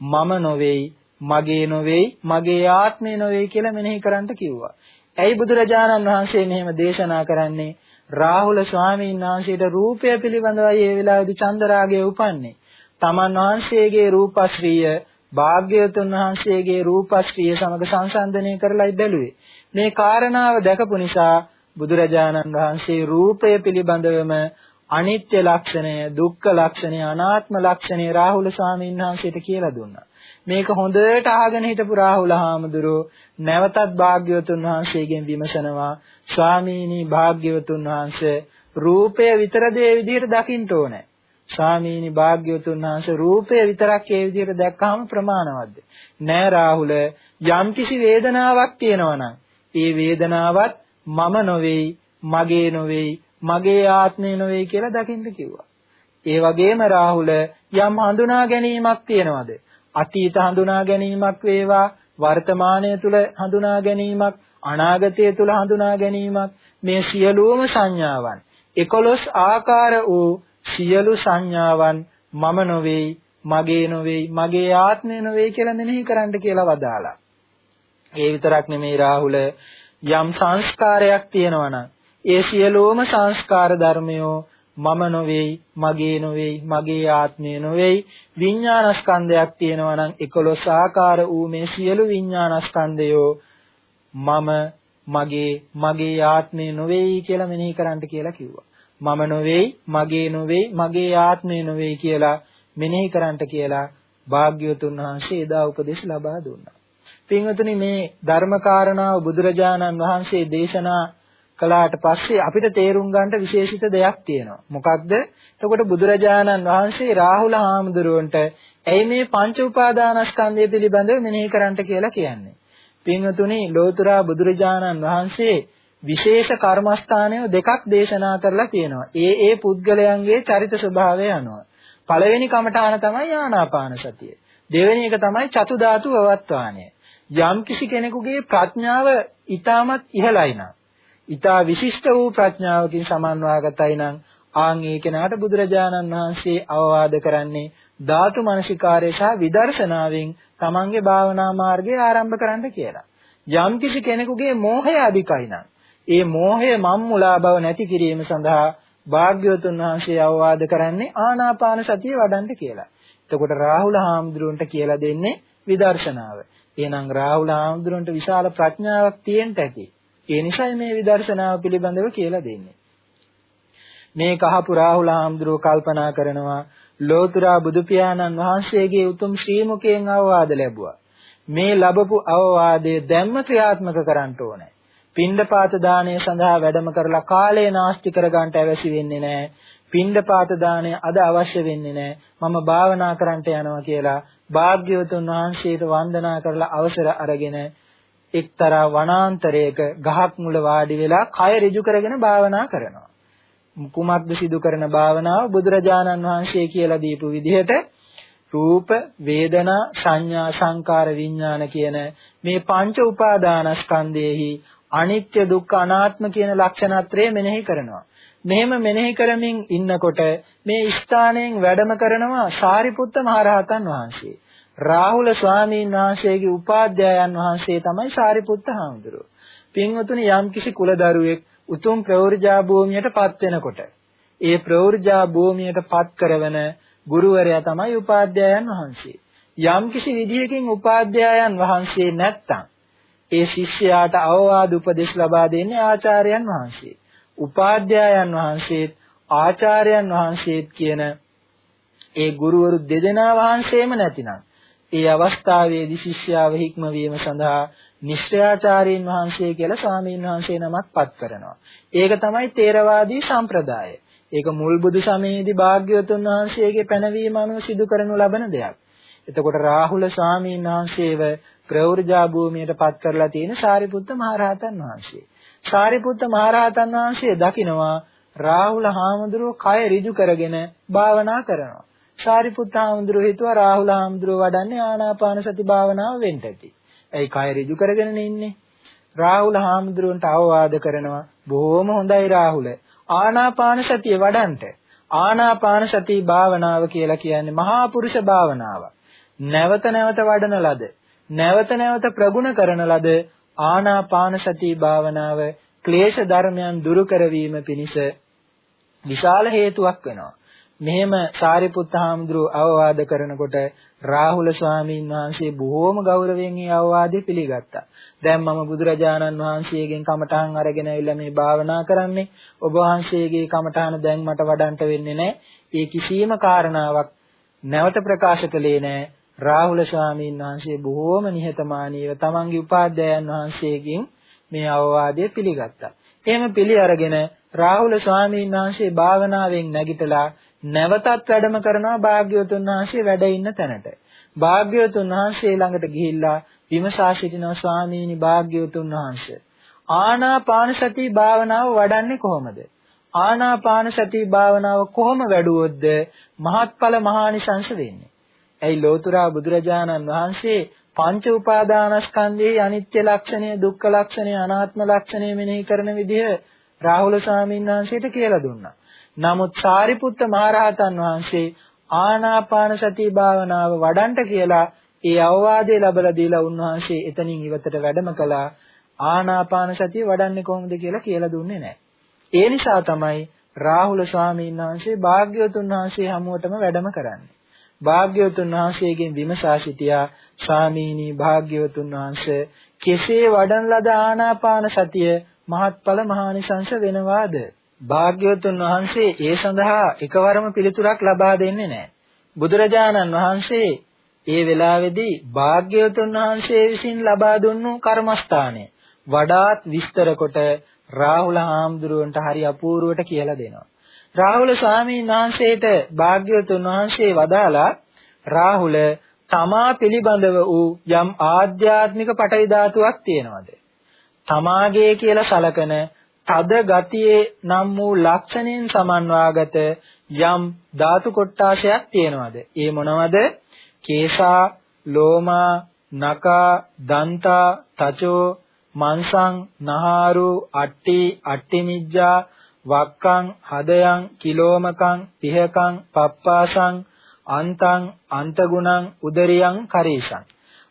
මම නොවේයි, මගේ නොවේයි, මගේ ආත්මය නොවේයි කියලා මෙනෙහි කරන්න කිව්වා. ඇයි බුදුරජාණන් වහන්සේ මෙහෙම දේශනා කරන්නේ? රාහුල ස්වාමීන් වහන්සේට රූපය පිළිබඳවයි ඒ වෙලාවේදී චන්දරාගය උපන්නේ. තමන් වහන්සේගේ රූපශ්‍රීය භාග්‍යවතුන් වහන්සේගේ රූපශ්‍රීය සමග සංසන්දනය කරලායි බැලුවේ. මේ කාරණාව දැකපු නිසා බුදුරජාණන් වහන්සේ රූපය පිළිබඳවම අනිත්‍ය ලක්ෂණය, දුක්ඛ ලක්ෂණය, අනාත්ම ලක්ෂණය රාහුල ස්වාමීන් වහන්සේට කියලා දුන්නා. මේක හොඳට අහගෙන හිටපු රාහුල හාමුදුරුව නැවතත් භාග්‍යවතුන් වහන්සේගෙන් විමසනවා ස්වාමීනි භාග්‍යවතුන් වහන්සේ රූපය විතරද ඒ විදිහට දකින්න ඕනේ. ස්වාමීනි භාග්‍යවතුන් වහන්සේ රූපය විතරක් ඒ විදිහට දැක්කහම ප්‍රමාණවත්ද? නෑ රාහුල යම්කිසි වේදනාවක් තියෙනවා නම් ඒ වේදනාවත් මම නොවේයි, මගේ නොවේයි, මගේ ආත්මය නොවේයි කියලා දකින්න කිව්වා. ඒ වගේම රාහුල යම් හඳුනා ගැනීමක් තියනවාද? අතීත හඳුනා ගැනීමක් වේවා වර්තමානය තුල හඳුනා ගැනීමක් අනාගතය තුල හඳුනා ගැනීමක් මේ සියලුම සංඥාවන් 11 ආකාර වූ සියලු සංඥාවන් මම නොවේයි මගේ නොවේයි මගේ ආත්මය නොවේයි කියලා මෙනෙහි කරන්න කියලා වදාලා. ඒ විතරක් නෙමෙයි රාහුල යම් සංස්කාරයක් තියෙනවා නම් ඒ සියලුම සංස්කාර ධර්මයෝ මම නොවේයි, මගේ නොවේයි, මගේ ආත්මය නොවේයි. විඥානස්කන්ධයක් තියෙනවා නම් 11 ආකාර වූ මේ සියලු විඥානස්කන්ධයෝ මම මගේ මගේ ආත්මය නොවේයි කියලා මෙනෙහි කරන්න කියලා කිව්වා. මම නොවේයි, මගේ නොවේයි, මගේ ආත්මය නොවේයි කියලා මෙනෙහි කරන්න කියලා භාග්‍යවතුන් වහන්සේ එදා උපදෙස් ලබා දුන්නා. පින්වතුනි මේ ධර්මකාරණාව බුදුරජාණන් වහන්සේ දේශනා කළාට පස්සේ අපිට තේරුම් ගන්නට විශේෂිත දෙයක් තියෙනවා. මොකක්ද? එතකොට බුදුරජාණන් වහන්සේ රාහුල හාමුදුරුවන්ට ඇයි මේ පංච උපාදානස්කන්ධය පිළිබඳව මෙනෙහි කරන්නට කියලා කියන්නේ? පින්වතුනි, ලෝතුරා බුදුරජාණන් වහන්සේ විශේෂ කර්මස්ථානය දෙකක් දේශනා කරලා තියෙනවා. ඒ ඒ පුද්ගලයන්ගේ චරිත ස්වභාවය අනුව. පළවෙනි කමඨාන තමයි ආනාපාන සතිය. දෙවෙනි එක තමයි චතු ධාතු වවත්වාණය. යම් කිසි කෙනෙකුගේ ප්‍රඥාව ඊටමත් ඉහළයි නම් ඊටා විශිෂ්ට වූ ප්‍රඥාවකින් සමන්වාගතයි නම් ආන් ඒ කෙනාට බුදුරජාණන් වහන්සේ අවවාද කරන්නේ ධාතු මනසිකාරය සහ විදර්ශනාවෙන් තමන්ගේ භාවනා මාර්ගය ආරම්භ කරන්න කියලා. යම් කිසි කෙනෙකුගේ මෝහය අධිකයි නම් ඒ මෝහය මම්මුලා බව නැති කිරීම සඳහා භාග්‍යවතුන් වහන්සේ අවවාද කරන්නේ ආනාපාන සතිය වඩන්න කියලා. එතකොට රාහුල හාමුදුරුවන්ට කියලා දෙන්නේ විදර්ශනාව. එහෙනම් රාහුල හාමුදුරුවන්ට විශාල ප්‍රඥාවක් තියෙන්න ඇති. ඒ නිසයි මේ විදර්ශනාව පිළිබඳව කියලා දෙන්නේ. මේ කහපු රාහුල හාමුදුරුව කල්පනා කරනවා ලෝතුරා බුදු පියාණන් වහන්සේගේ උතුම් ශ්‍රී මුඛයෙන් අවවාද ලැබුවා. මේ ලැබපු අවවාදය දැම්ම ක්‍රියාත්මක කරන්න ඕනේ. පිණ්ඩපාත දාණය සඳහා වැඩම කරලා කාලය නාස්ති කර ගන්නට අවශ්‍ය වෙන්නේ නැහැ. පිණ්ඩපාත දාණය අද අවශ්‍ය වෙන්නේ නැහැ. මම භාවනා කරන්නට යනවා කියලා භාග්‍යවතුන් වහන්සේට වන්දනා කරලා අවසර අරගෙන එක්තරා වනාන්තරයක ගහක් මුල වාඩි වෙලා කය ඍජු කරගෙන භාවනා කරනවා. කුමක්ද සිදු කරන භාවනාව බුදුරජාණන් වහන්සේ කියලා දීපු විදිහට රූප වේදනා සංඥා සංකාර විඥාන කියන මේ පංච උපාදානස්කන්ධයේහි අනිත්‍ය දුක්ඛ අනාත්ම කියන ලක්ෂණත්‍රය මෙනෙහි කරනවා. මෙහෙම මෙනෙහි කරමින් ඉන්නකොට මේ ස්ථානයෙන් වැඩම කරනවා සාරිපුත්ත මහරහතන් වහන්සේ. රාහුල ස්වාමීන් වහන්සේගේ උපාධ්‍යයන් වහන්සේ තමයි සාරිපුත්ත හාමුදුරුවෝ. පින්වතුනි යම්කිසි කුලදරුවෙක් උතුම් ප්‍රවෘජා භූමියට පත් වෙනකොට ඒ ප්‍රවෘජා භූමියට පත් කරවන ගුරුවරයා තමයි උපාධ්‍යයන් වහන්සේ. යම්කිසි විදියකින් උපාධ්‍යයන් වහන්සේ නැත්තම් ඒ ශිෂ්‍යයාට අවවාද උපදෙස් ලබා දෙන්නේ ආචාර්යයන් වහන්සේ. උපාධ්‍යයන් වහන්සේත් ආචාර්යයන් වහන්සේත් කියන ඒ ගුරුවරු දෙදෙනා වහන්සේම නැතිනම් ඒ අවස්ථාවේදී ශිෂ්‍යයාව හික්මවීම සඳහා නිශ්චයාචාර්යීන් වහන්සේ කියලා ස්වාමීන් වහන්සේ නමක් පත් කරනවා. ඒක තමයි තේරවාදී සම්ප්‍රදාය. ඒක මුල් බුදු සමයේදී භාග්‍යවතුන් වහන්සේගේ පැනවීම අනුව සිදු කරනු ලබන දෙයක්. එතකොට රාහුල ස්වාමීන් වහන්සේව ප්‍රවෘජා භූමියට පත් කරලා තියෙන සාරිපුත්ත මහරහතන් වහන්සේ. සාරිපුත්ත මහරහතන් වහන්සේ දකිනවා රාහුල හාමුදුරුව කය ඍජු කරගෙන භාවනා කරනවා. සාරිපුත්ත හාමුදුරුව හිතුවා රාහුල හාමුදුරුව වඩන්නේ ආනාපාන සති භාවනාව වෙන්න ඇති. ඇයි කය ඍජු කරගෙන ඉන්නේ? රාහුල හාමුදුරුවන්ට අවවාද කරනවා බොහොම හොඳයි රාහුල. ආනාපාන සතිය වඩන්ට. ආනාපාන සති භාවනාව කියලා කියන්නේ මහා පුරුෂ භාවනාව. නැවත නැවත වඩන ලද, නැවත නැවත ප්‍රගුණ කරන ලද ආනාපාන සති භාවනාව ක්ලේශ ධර්මයන් දුරු කරවීම පිණිස විශාල හේතුවක් වෙනවා. මෙහෙම සාරිපුත්ත හාමුදුරුව අවවාද කරනකොට රාහුල ස්වාමීන් වහන්සේ බොහෝම ගෞරවයෙන් ඒ අවවාදය පිළිගත්තා. දැන් මම බුදුරජාණන් වහන්සේගෙන් කමඨාන් අරගෙන ඇවිල්ලා මේ භාවනා කරන්නේ. ඔබ වහන්සේගේ කමඨාන දැන් මට වඩන්ට වෙන්නේ නැහැ. ඒ කිසියම් කාරණාවක් නැවත ප්‍රකාශ කළේ නැහැ. රාහුල ස්වාමීන් වහන්සේ බොහෝම නිහතමානීව තමන්ගේ උපාධ්‍යයන් වහන්සේගෙන් මේ අවවාදය පිළිගත්තා. එහෙම පිළි අරගෙන රාහුල ස්වාමීන් වහන්සේ භාවනාවෙන් නැගිටලා නැවතත් වැඩම කරනවා භාග්‍යවතුන් වහන්සේ වැඩ ඉන්න තැනට. භාග්‍යවතුන් වහන්සේ ළඟට ගිහිල්ලා විමසා සිටිනවා ස්වාමීනි භාග්‍යවතුන් වහන්සේ. ආනාපාන සති භාවනාව වඩන්නේ කොහොමද? ආනාපාන සති භාවනාව කොහොම වැඩුවොත්ද මහත්ඵල මහානිසංස වෙන්නේ? ඇයි ලෝතුරා බුදුරජාණන් වහන්සේ පංච උපාදානස්කන්ධයේ අනිත්‍ය ලක්ෂණය, දුක්ඛ ලක්ෂණය, අනාත්ම ලක්ෂණය මෙනෙහි කරන විදිහ රාහුල ස්වාමීන් වහන්සේට කියලා දුන්නා. නමුත් සාරිපුත්ත මහරහතන් වහන්සේ ආනාපාන සති භාවනාව වඩන්ට කියලා ඒ අවවාදය ලැබලා දීලා උන්වහන්සේ එතනින් ඉවතට වැඩම කළා ආනාපාන සතිය වඩන්නේ කොහොමද කියලා කියලා දුන්නේ නැහැ. ඒ නිසා තමයි රාහුල ස්වාමීන් වහන්සේ භාග්‍යවතුන් වහන්සේ හමුවටම වැඩම කරන්නේ. භාග්‍යවතුන් වහන්සේගෙන් විමසා සිටියා ස්වාමීනි භාග්‍යවතුන් වහන්සේ කෙසේ වඩන ලද ආනාපාන සතිය මහත්ඵල මහානිසංස වෙනවාද භාග්‍යවතුන් වහන්සේ ඒ සඳහා එකවරම පිළිතුරක් ලබා දෙන්නේ නැහැ. බුදුරජාණන් වහන්සේ ඒ වෙලාවේදී භාග්‍යවතුන් වහන්සේ විසින් ලබා දුන්නු කර්මස්ථානය වඩාත් විස්තර කොට රාහුල හාමුදුරුවන්ට හරි අපූර්වට කියලා දෙනවා. රාහුල ස්වාමීන් වහන්සේට භාග්‍යවතුන් වහන්සේ වදාලා රාහුල තමා පිළිබඳව වූ යම් ආධ්‍යාත්මික පටවි ධාතුවක් තියෙනවද? තමාගේ කියලා සලකන තද ගතියේ නම් වූ ලක්ෂණයෙන් සමන්වාගත යම් ධාතු කොටාශයක් තියෙනවද? ඒ මොනවද? කේසා, ලෝමා, නකා, දන්තා, තචෝ, මන්සං, නහාරු, අට්ටි, අට්ටිමිජ්ජා, වක්කං, හදයන්, කිලෝමකං, පිහකං, පප්පාසං, අන්තං, අන්තගුණං, උදරියං, කරේසං.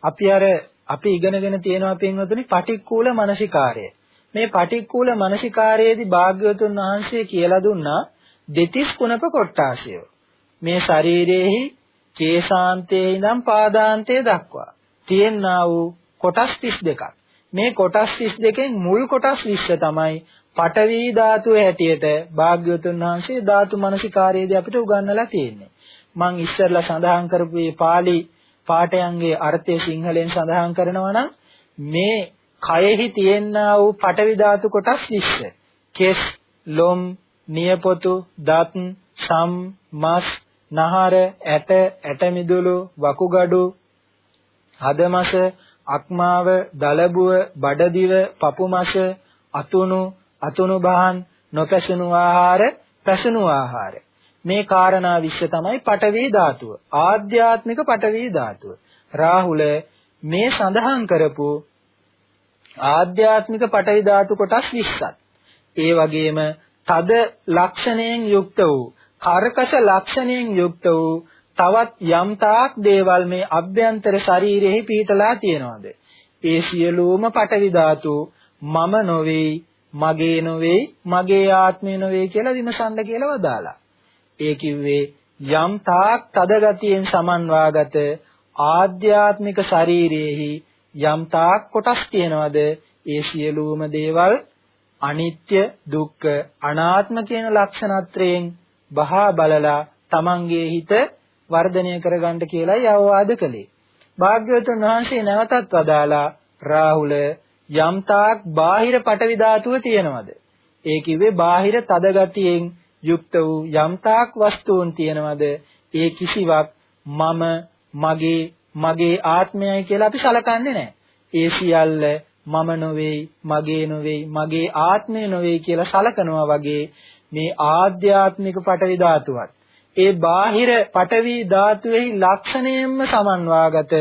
අපි අර අපි ඉගෙනගෙන තියෙනවා පින්වතුනි පටික්කුල මනසිකාරය. මේ පටික්කුල මනසිකාරයේදී භාග්‍යවතුන් වහන්සේ කියලා දුන්නා දෙතිස් කුණප කොට්ටාශය. මේ ශරීරයේහි කේශාන්තයේ ඉඳන් පාදාන්තයේ දක්වා තියෙනා වූ කොටස් 32ක්. මේ කොටස් 32කින් මුල් කොටස් 20 තමයි පඨවි ධාතුවේ හැටියට භාග්‍යවතුන් වහන්සේ ධාතු මනසිකාරයේදී අපිට උගන්වලා තියෙන්නේ. මං ඉස්සෙල්ලා සඳහන් කරපු මේ pāli පාඨයන්ගේ අර්ථය සිංහලෙන් සඳහන් කරනවා නම් මේ කයෙහි තියෙනා වූ පඨවි ධාතු කොටස් 20. කෙස්, ලොම්, නියපොතු, දත්, සම්, මස්, නහර, ඇට, ඇටමිදුළු, වකුගඩු, හදමස, අක්මාව, දලබුව, බඩදිව, පපුමස, අතුණු, අතුණු බහන්, නොපැසුණු ආහාර, පැසුණු ආහාර. මේ කාරණා විශ්ය තමයි පඨවි ධාතුව. ආධ්‍යාත්මික පඨවි ධාතුව. රාහුල මේ සඳහන් කරපු ආධ්‍යාත්මික පඨවි ධාතු කොටස් 20ක්. ඒ වගේම තද ලක්ෂණයෙන් යුක්ත වූ කර්කශ ලක්ෂණයෙන් යුක්ත වූ තවත් යම් තාක් දේවල් මේ අභ්‍යන්තර ශරීරෙහි පිහිටලා තියෙනවාද? ඒ සියලුම පඨවි ධාතු මම නොවේ, මගේ නොවේ, මගේ ආත්මය නොවේ කියලා විමසන්න කියලා වදාලා. ඒ කිව්වේ යම් තාක් තද ගතියෙන් සමන්වාගත ආධ්‍යාත්මික ශරීරයේහි යම් තාක් කොටස් තියෙනවද ඒ සියලුම දේවල් අනිත්‍ය දුක්ඛ අනාත්ම කියන ලක්ෂණත්‍රයෙන් බහා බලලා තමන්ගේ හිත වර්ධනය කරගන්න කියලායි අවවාද කළේ. භාග්‍යවතුන් වහන්සේ නැවතත් වදාලා රාහුල යම්තාක් බාහිර පටවි ධාතුව තියෙනවද? ඒ කිව්වේ බාහිර තද ගතියෙන් යුක්ත වූ යම්තාක් වස්තුන් තියෙනවද? ඒ කිසිවක් මම මගේ මගේ ආත්මයයි කියලා අපි සලකන්නේ නැහැ. ඒ සියල්ල මම නොවේයි, මගේ නොවේයි, මගේ ආත්මය නොවේයි කියලා සලකනවා වගේ මේ ආධ්‍යාත්මික පටවි ධාතුවත් ඒ බාහිර පටවි ධාතුවේහි ලක්ෂණයෙන්ම සමන්වාගත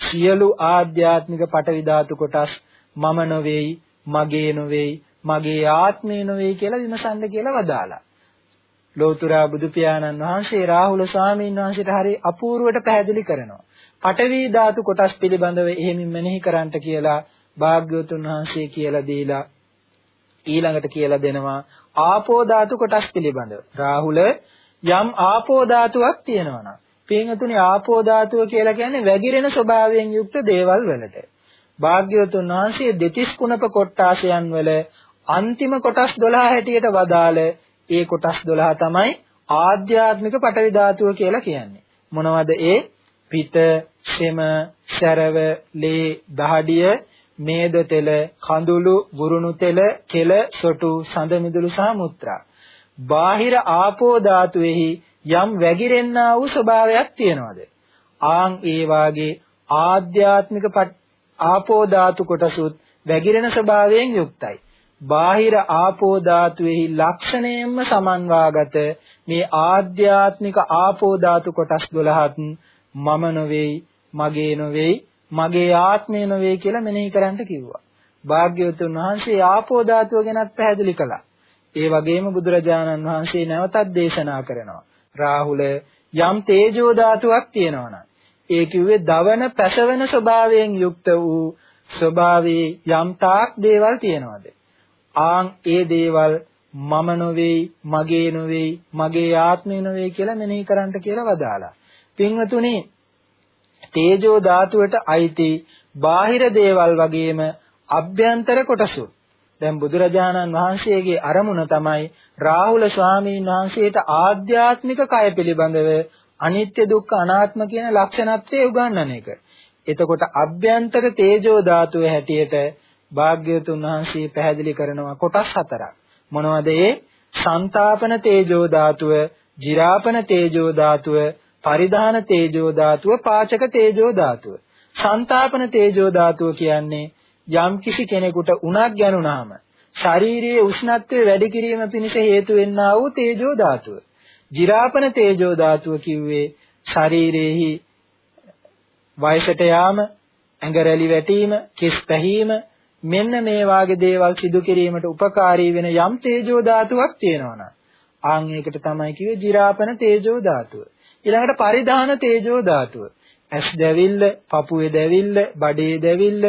සියලු ආධ්‍යාත්මික පටවි ධාතු කොටස් මම නොවේයි මගේ නොවේයි මගේ ආත්මය නොවේයි කියලා විමසන්න කියලා වදාලා. ලෝතර බුදු පියාණන් වහන්සේ රාහුල ස්වාමීන් වහන්සේට හරි අපූර්වට පැහැදිලි කරනවා. පටවි ධාතු කොටස් පිළිබඳව එහෙමින් මෙනෙහි කරන්නට කියලා භාග්‍යවතුන් වහන්සේ කියලා දීලා ඊළඟට කියලා දෙනවා ආපෝ ධාතු කොටස් පිළිබඳව. රාහුල යම් ආපෝ ධාතුවක් තියෙනවා පින්තුනි ආපෝ ධාතුව කියලා කියන්නේ වැగిරෙන ස්වභාවයෙන් යුක්ත දේවල් වලට. භාග්‍යවතුන් වහන්සේ දෙතිස් කුණප කොටාසයන් වල අන්තිම කොටස් 12 හැටියට වදාළ ඒ කොටස් 12 තමයි ආධ්‍යාත්මික පටවි ධාතුව කියලා කියන්නේ. මොනවද ඒ? පිත, සෙම, ශරව, ලේ, දහඩිය, මේද තෙල, කඳුළු, බුරුණු තෙල, කෙල, සොටු, සඳ මිදුළු සහ මුත්‍රා. බාහිර ආපෝ ධාතුවේහි යම් වැగిරෙන්නා වූ ස්වභාවයක් තියෙනවද? ආන් ඒ වාගේ ආධ්‍යාත්මික ආපෝ ධාතු කොටසුත් වැగిරෙන ස්වභාවයෙන් යුක්තයි. බාහිර ආපෝ ධාතුවේහි ලක්ෂණයෙන්ම සමන්වාගත මේ ආධ්‍යාත්මික ආපෝ ධාතු කොටස් 12ත් මම නොවේයි මගේ නොවේයි මගේ ආත්මය නොවේ කියලා මෙනෙහි කරන්න කිව්වා. භාග්‍යවතුන් වහන්සේ ආපෝ ධාතුව ගැනත් පැහැදිලි කළා. ඒ වගේම බුදුරජාණන් වහන්සේ නැවතත් දේශනා කරනවා. රාහුල යම් තේජෝ ධාතුවක් තියෙනවා ඒ කිව්වේ දවන පැසවෙන ස්වභාවයෙන් යුක්ත වූ ස්වභාවයේ යම් තාක් දේවල් තියෙනවාද? ආන් ඒ දේවල් මම නොවේයි, මගේ නොවේයි, මගේ ආත්මය නොවේයි කියලා මෙනෙහි කරන්නට කියලා වදාලා. පින්වතුනි තේජෝ ධාතුවට අයිති බාහිර දේවල් වගේම අභ්‍යන්තර කොටසුත් දැන් බුදුරජාණන් වහන්සේගේ අරමුණ තමයි රාහුල ස්වාමීන් වහන්සේට ආධ්‍යාත්මික කය පිළිබඳව අනිත්‍ය දුක්ඛ අනාත්ම කියන ලක්ෂණත්වය උගන්වන එක. එතකොට අභ්‍යන්තර තේජෝ ධාතුවේ හැටියට භාග්‍යවතුන් වහන්සේ පැහැදිලි කරනවා කොටස් හතරක්. මොනවද ඒ? සංතාපන තේජෝ ධාතුව, ජිරාපන තේජෝ ධාතුව, පරිධාන තේජෝ ධාතුව, පාචක තේජෝ ධාතුව. සංතාපන තේජෝ ධාතුව කියන්නේ යම් කිසි කෙනෙකුට උණක් ගැනුණාම ශාරීරියේ උෂ්ණත්වය වැඩි කිරීම පිණිස හේතු වෙන්නා වූ තේජෝ ධාතුව. ජිරාපන තේජෝ ධාතුව කිව්වේ ශරීරයේහි වයසට යාම, ඇඟ රැලි වැටීම, කෙස් පැහීම මෙන්න මේ වාගේ දේවල් සිදු කිරීමට උපකාරී වෙන යම් තේජෝ ධාතුවක් තියෙනවා ආන් ඒකට තමයි කිව්වේ ජිරාපන තේජෝ ධාතුව. ඊළඟට පරිධාන තේජෝ ධාතුව. ඇස් දැවිල්ල, පපුවේ දැවිල්ල, බඩේ දැවිල්ල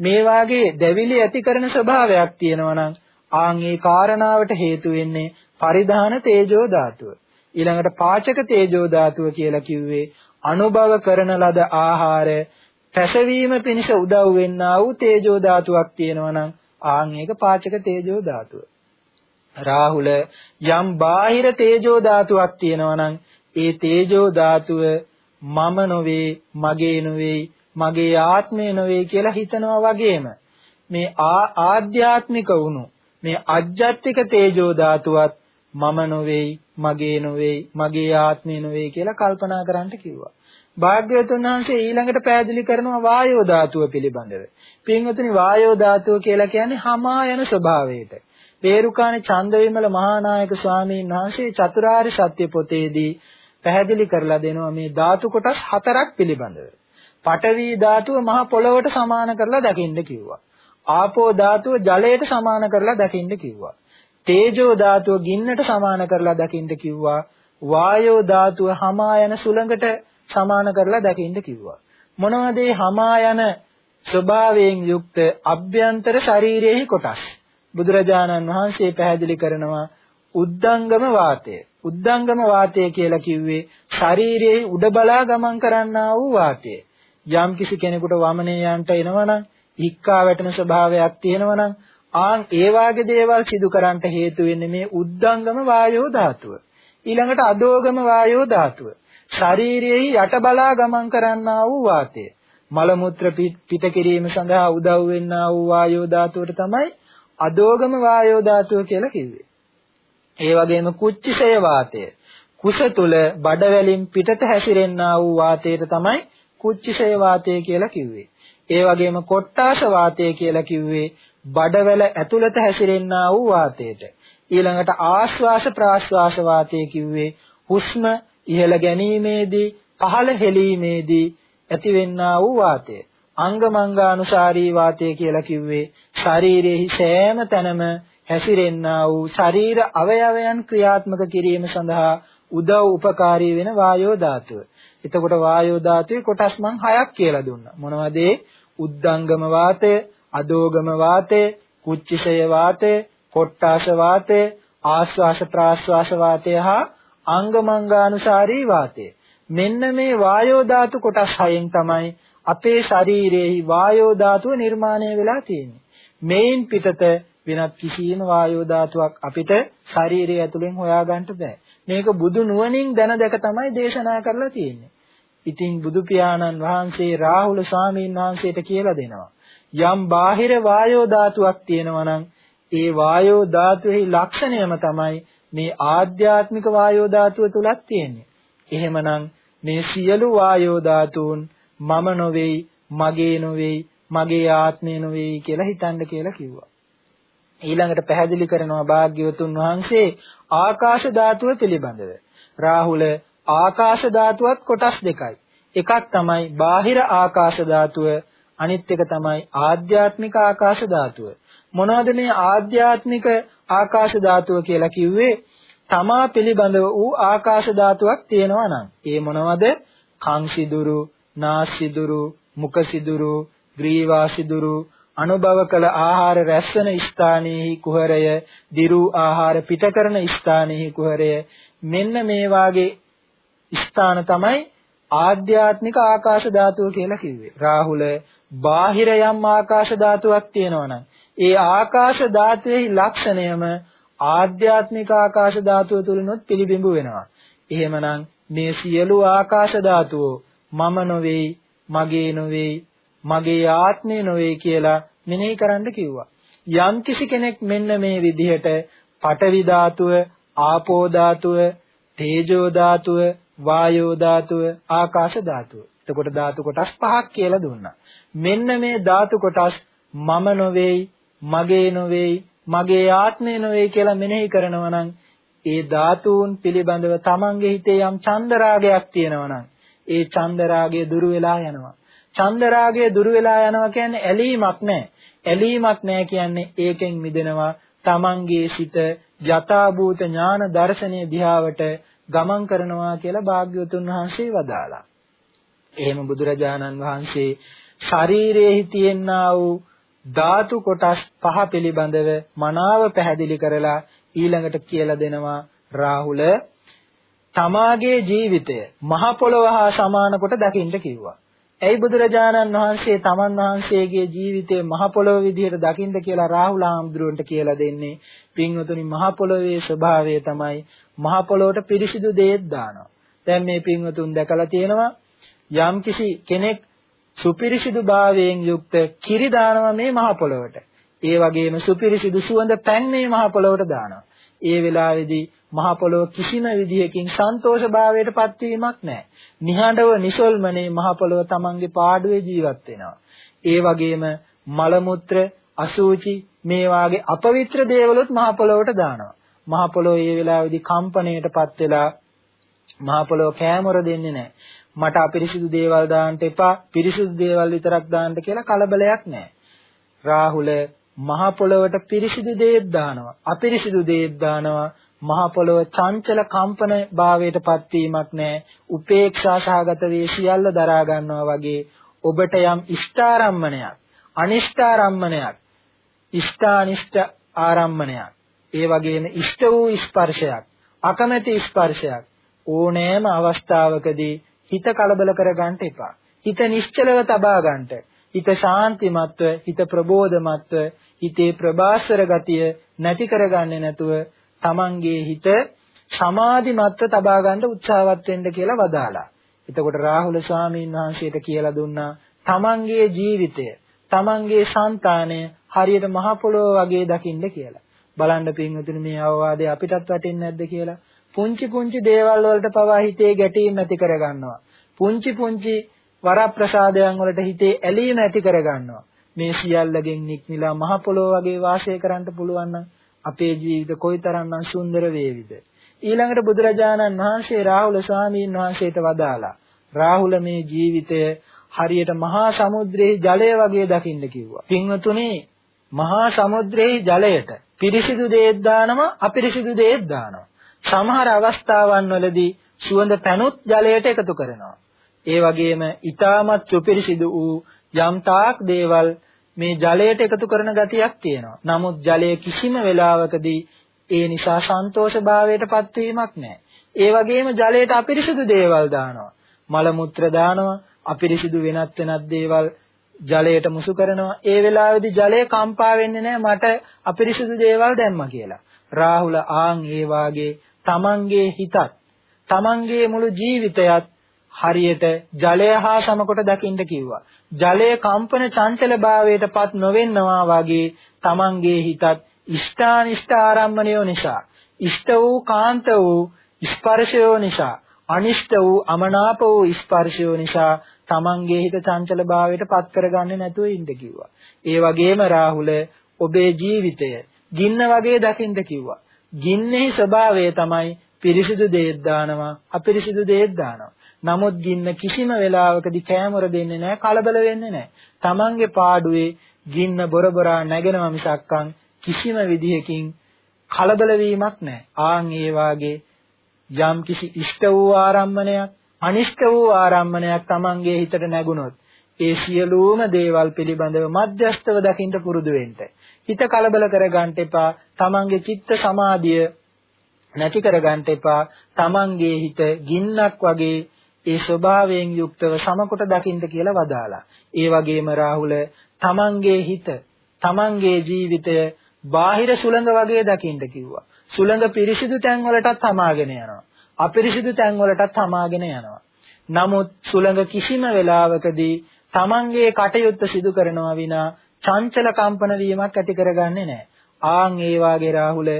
මේ වාගේ දැවිලි ඇති කරන ස්වභාවයක් තියෙනවා නම් ආන් ඒ කාරණාවට හේතු වෙන්නේ පරිධාන තේජෝ ධාතුව. ඊළඟට පාචක තේජෝ ධාතුව කියලා කිව්වේ අනුභව කරන ලද ආහාර පැසවීම පිණිස උදව් වෙන්නා වූ තේජෝ ධාතුවක් තියෙනවා නම් ආන් ඒක පාචක තේජෝ ධාතුව. රාහුල යම් බාහිර තේජෝ ධාතුවක් තියෙනවා නම් ඒ තේජෝ ධාතුව මම නොවේ මගේ නොවේ මගේ ආත්මය නොවේ කියලා හිතනවා වගේම මේ ආධ්‍යාත්මික වුණු මේ අජ්ජත්තික තේජෝ ධාතුවත් මම නොවේයි මගේ නොවේයි මගේ ආත්මය නොවේයි කියලා කල්පනා කරන්න කිව්වා. භාග්‍යවතුන් වහන්සේ ඊළඟට පැහැදිලි කරනවා වායෝ ධාතුව පිළිබඳව. පින්වතුනි වායෝ ධාතුව කියලා කියන්නේ හමා යන ස්වභාවයට. පේරුකාණේ චන්දවිමල මහානායක ස්වාමීන් වහන්සේ චතුරාර්ය සත්‍ය පොතේදී පැහැදිලි කරලා දෙනවා මේ ධාතු කොටස් හතරක් පිළිබඳව. පඨවි ධාතුව මහ පොළොවට සමාන කරලා දකින්න කිව්වා. ආපෝ ධාතුව ජලයට සමාන කරලා දකින්න කිව්වා. තේජෝ ධාතුව ගින්නට සමාන කරලා දකින්න කිව්වා. වායෝ ධාතුව හමා යන සුළඟට සමාන කරලා දකින්න කිව්වා. මොනවද මේ හමා යන ස්වභාවයෙන් යුක්ත අභ්‍යන්තර ශරීරයේහි කොටස්? බුදුරජාණන් වහන්සේ පැහැදිලි කරනවා උද්දංගම වාතය. උද්දංගම වාතය කියලා කිව්වේ ශරීරයේ උඩ බලා ගමන් කරන්නා වූ වාතය. යම් කිසි කෙනෙකුට වමනේ යන්ට එනවනම්, ඉක්කා වැටෙන ස්වභාවයක් තියෙනවනම් ආන් ඒ වාගේ දේවල් සිදු කරන්නට හේතු වෙන්නේ මේ උද්දංගම වායෝ ධාතුව. ඊළඟට අදෝගම වායෝ ධාතුව. ශරීරයේ යට බලා ගමන් කරන්නා වූ වාතය. මල මුත්‍ර පිට කිරීම සඳහා උදව් වෙන්නා වූ වායෝ ධාතුවට තමයි අදෝගම වායෝ ධාතුව කියලා කිව්වේ. ඒ වගේම කුච්චිසය වාතය. කුස තුල බඩවැලින් පිටට හැසිරෙන්නා වූ වාතයට තමයි කුච්චිසය වාතය කියලා කිව්වේ. ඒ වගේම කොට්ටාස වාතය කියලා කිව්වේ බඩවැල ඇතුළත හැසිරෙන්නා වූ වාතයට. ඊළඟට ආශ්වාස ප්‍රාශ්වාස වාතය කිව්වේ හුස්ම ඉහළ ගැනීමේදී පහළ හෙලීමේදී ඇතිවෙන්නා වූ වාතය. අංගමංගානුසාරී වාතය කියලා කිව්වේ ශරීරයේ සෑම තැනම හැසිරෙන්නා වූ ශරීර අවයවයන් ක්‍රියාත්මක කිරීම සඳහා උදව් උපකාරී වෙන වායෝ ධාතුව. එතකොට වායෝ ධාතුවේ කොටස් මං හයක් කියලා දුන්නා. මොනවද ඒ? උද්දංගම වාතය, අදෝගම වාතය, කුච්චිසය වාතය, කොට්ටාස වාතය, ආශ්වාස ප්‍රාශ්වාස වාතය හා අංගමංගානුසාරී වාතය. මෙන්න මේ වායෝ ධාතු කොටස් හයෙන් තමයි අපේ ශරීරයේ වායෝ ධාතුව නිර්මාණය වෙලා තියෙන්නේ. මේන් පිටත වෙනත් කිසියම් වායෝ ධාතුවක් අපිට ශරීරය ඇතුලෙන් හොයාගන්න බෑ. මේක බුදු නුවණින් දැන දැක තමයි දේශනා කරලා තියෙන්නේ. ඉතින් බුදු පියාණන් වහන්සේ රාහුල ස්වාමීන් වහන්සේට කියලා දෙනවා. යම් බාහිර වායෝ ධාතුවක් තියෙනවා නම් ඒ වායෝ ධාතුවේ ලක්ෂණයම තමයි මේ ආධ්‍යාත්මික වායෝ ධාතුව තුලක් තියෙන්නේ. එහෙමනම් මේ සියලු වායෝ ධාතුන් මම නොවේයි, මගේ නොවේයි, මගේ ආත්මය නොවේයි කියලා හිතන්න කියලා කිව්වා. ඊළඟට පැහැදිලි කරනවා භාග්‍යවතුන් වහන්සේ ආකාශ ධාතුව පිළිබඳව. රාහුල ආකාශ ධාතුවත් කොටස් දෙකයි. එකක් තමයි බාහිර ආකාශ ධාතුව අනිත් එක තමයි ආධ්‍යාත්මික ආකාශ ධාතුව. මොනවද මේ ආධ්‍යාත්මික ආකාශ ධාතුව කියලා කිව්වේ? තමා පිළිබඳව වූ ආකාශ ධාතුවක් තියෙනවා නම් ඒ මොනවද? කං සිදුරු, නාස් සිදුරු, මුඛ සිදුරු, ග්‍රීවා සිදුරු, අනුභව කළ ආහාර රැස්වන ස්ථානයේහි කුහරය, දිරු ආහාර පිට කරන ස්ථානයේහි කුහරය මෙන්න මේ වාගේ ස්ථාන තමයි ආධ්‍යාත්මික ආකාශ ධාතුව කියලා කිව්වේ. රාහුල බාහිර යම් ආකාශ ධාතුවක් තියෙනවනම් ඒ ආකාශ ධාතුවේ ලක්ෂණයම ආධ්‍යාත්මික ආකාශ ධාතුව තුලිනුත් පිළිබිඹු වෙනවා. එහෙමනම් මේ සියලු ආකාශ ධාතුව මම නොවේයි, මගේ නොවේයි, මගේ ආත්මය නොවේ කියලා මෙනෙහි කරන්න කිව්වා. යම් කිසි කෙනෙක් මෙන්න මේ විදිහට පඨවි ධාතුව, ආපෝ ධාතුව, තේජෝ ධාතුව, වායෝ ධාතුව, ආකාශ ධාතුව. එතකොට ධාතු කොටස් පහක් කියලා දුන්නා. මෙන්න මේ ධාතු කොටස් මම නොවේයි, මගේ නොවේයි, මගේ ආත්මය නොවේ කියලා මෙනෙහි කරනවා නම් ඒ ධාතුන් පිළිබඳව තමන්ගේ හිතේ යම් චන්දරාගයක් තියෙනවා නම් ඒ චන්දරාගය දුරු වෙලා යනවා. චන්දරාගය දුරු වෙලා යනවා කියන්නේ ඇලීමක් නැහැ. ඇලීමක් නැහැ කියන්නේ ඒකෙන් මිදෙනවා. තමන්ගේ සිත යථාභූත ඥාන දර්ශනයේ දිහාවට ගමන් කරනවා කියලා භාග්‍යවතුන් වහන්සේ වදාලා. එහෙම බුදුරජාණන් වහන්සේ ශරීරයේ තියෙනා වූ ධාතු කොටස් පහ පිළිබඳව මනාව පැහැදිලි කරලා ඊළඟට කියලා දෙනවා රාහුල තමාගේ ජීවිතය මහ පොළොව හා සමාන කොට දකින්න කිව්වා. ඇයි බුදුරජාණන් වහන්සේ තමන් වහන්සේගේ ජීවිතේ මහ පොළොව විදිහට දකින්න කියලා රාහුල ආම්ද්‍රුවන්ට කියලා දෙන්නේ? පින්වතුනි මහ පොළොවේ ස්වභාවය තමයි මහ පොළොවට පිරිසිදු දේත් දානවා. දැන් මේ පින්වතුන් දැකලා තියෙනවා යම්කිසි කෙනෙක් සුපිරිසිදු භාවයෙන් යුක්ත කිරි දානවා මේ මහ පොළොවට. ඒ වගේම සුපිරිසිදු සුවඳ පැන් මේ මහ පොළොවට දානවා. ඒ වෙලාවේදී මහ පොළොව කිසිම විදිහකින් සන්තෝෂ භාවයට පත්වීමක් නැහැ. නිහඬව නිසල්මනේ මහ පොළොව තමන්ගේ පාඩුවේ ජීවත් වෙනවා. ඒ වගේම මල මුත්‍ර අසූචි මේ වාගේ අපවිත්‍ර දේවලුත් මහ පොළොවට දානවා. මහ පොළොව ඒ වෙලාවේදී කම්පණයටපත් වෙලා මහ පොළොව කෑමොර දෙන්නේ නැහැ. මට අපිරිසිදු දේවල් දාන්න එපා පිරිසිදු දේවල් විතරක් දාන්න කියලා කලබලයක් නැහැ. රාහුල මහ පොළවට පිරිසිදු දේත් දානවා. අපිරිසිදු දේත් දානවා. මහ පොළව චංචල කම්පන භාවයටපත් වීමක් නැහැ. උපේක්ෂා සහගත වේ සියල්ල දරා ගන්නවා වගේ ඔබට යම් ඉෂ්ඨාරම්මණයක්, අනිෂ්ඨාරම්මණයක්, ඉෂ්ඨානිෂ්ඨ ආරම්මණයක්, ඒ වගේම ඉෂ්ඨ වූ ස්පර්ශයක්, අකමැති ස්පර්ශයක් ඕනෑම අවස්ථාවකදී හිත කලබල කරගන්න එපා. හිත නිශ්චලව තබා ගන්නට. හිත ශාන්තිමත්ව, හිත ප්‍රබෝධමත්ව, හිතේ ප්‍රබාස්වර ගතිය නැති කරගන්නේ නැතුව තමන්ගේ හිත සමාධිමත්ව තබා ගන්න උත්සාහවත් වෙන්න කියලා වදාලා. එතකොට රාහුල ස්වාමීන් වහන්සේට කියලා දුන්නා තමන්ගේ ජීවිතය, තමන්ගේ సంతානය හරියට මහ පොළොව වගේ දකින්න කියලා. බලන්න පින්වතුනි මේ අවවාදය අපිටත් වටින්නේ නැද්ද කියලා. පුංචි පුංචි දේවල් වලට පවා හිතේ ගැටීම් ඇති කරගන්නවා. පුංචි පුංචි වරප්‍රසාදයන් වලට හිතේ ඇලීම ඇති කරගන්නවා. මේ සියල්ලගෙන් නික්මිලා මහ පොළොව වගේ වාසය කරන්න පුළුවන් නම් අපේ ජීවිත කොයිතරම්නම් සුන්දර වේවිද. ඊළඟට බුදුරජාණන් වහන්සේ රාහුල ස්වාමීන් වහන්සේට වදාලා රාහුල මේ ජීවිතය හරියට මහා සමුද්‍රයේ ජලය වගේ දකින්න කිව්වා. පින්වතුනි මහා සමුද්‍රයේ ජලයට පිරිසිදු දේත් දානවා අපිරිසිදු දේත් දානවා. සමහර අවස්ථාවන් වලදී සුවඳ පැනුත් ජලයට එකතු කරනවා. ඒ වගේම ඊටමත් සුපිරිසිදු වූ යම් තාක් දේවල් මේ ජලයට එකතු කරන ගතියක් තියෙනවා. නමුත් ජලය කිසිම වෙලාවකදී ඒ නිසා සන්තෝෂ භාවයට පත්වීමක් නැහැ. ඒ වගේම ජලයට අපිරිසිදු දේවල් දානවා. මල මුත්‍ර දානවා, අපිරිසිදු වෙනත් වෙනත් දේවල් ජලයට මුසු කරනවා. ඒ වෙලාවේදී ජලය කම්පා වෙන්නේ නැහැ මට අපිරිසිදු දේවල් දැම්මා කියලා. රාහුල ආන් ඒ වාගේ තමන්ගේ හිතත් තමන්ගේ මුළු ජීවිතයත් හරියට ජලය හා සමකොට දකින්න කිව්වා. ජලය කම්පන චංචල භාවයටපත් නොවෙන්නවා වගේ තමන්ගේ හිතත් ඉෂ්ඨානිෂ්ඨ ආරම්මණයෝ නිසා, ඉෂ්ඨ වූ කාන්ත වූ ස්පර්ශයෝ නිසා, අනිෂ්ඨ වූ අමනාප වූ ස්පර්ශයෝ නිසා තමන්ගේ හිත චංචල භාවයටපත් කරගන්නේ නැතුව ඉන්න කිව්වා. ඒ වගේම රාහුල ඔබේ ජීවිතය ගින්න වගේ දකින්න කිව්වා. ගින්නෙහි ස්වභාවය තමයි පිරිසිදු දේත් දානවා අපිරිසිදු දේත් දානවා. නමුත් ගින්න කිසිම වෙලාවකදී කෑමොර දෙන්නේ නැහැ කලබල වෙන්නේ නැහැ. Tamange පාඩුවේ ගින්න බොරබරා නැගෙනව මිසක්කන් කිසිම විදිහකින් කලබල වීමක් නැහැ. ආන් ඒ වාගේ යම් කිසි ඉෂ්ට වූ ආරම්මණයක් අනිෂ්ට වූ ආරම්මණයක් Tamange හිතට නැගුණොත් ඒ සියලුම දේවල් පිළිබඳව මධ්‍යස්තව දකින්න පුරුදු වෙන්න. හිත කලබල කරගන්න එපා. Tamange චිත්ත සමාධිය නැති කරගන්න එපා. Tamange හිත ගින්නක් වගේ ඒ ස්වභාවයෙන් යුක්තව සමකොට දකින්න කියලා වදාලා. ඒ වගේම රාහුල තමන්ගේ හිත, තමන්ගේ ජීවිතය බාහිර සුළඟ වගේ දකින්න කිව්වා. සුළඟ පිරිසිදු තැන් වලටත් හමාගෙන යනවා. අපිරිසිදු තැන් වලටත් හමාගෙන යනවා. නමුත් සුළඟ කිසිම වෙලාවකදී Tamanගේ කටයුත්ත සිදු කරනවා විනා චංචල කම්පන වීමක් ඇති කරගන්නේ නැහැ. ආන් ඒ වාගේ රාහුල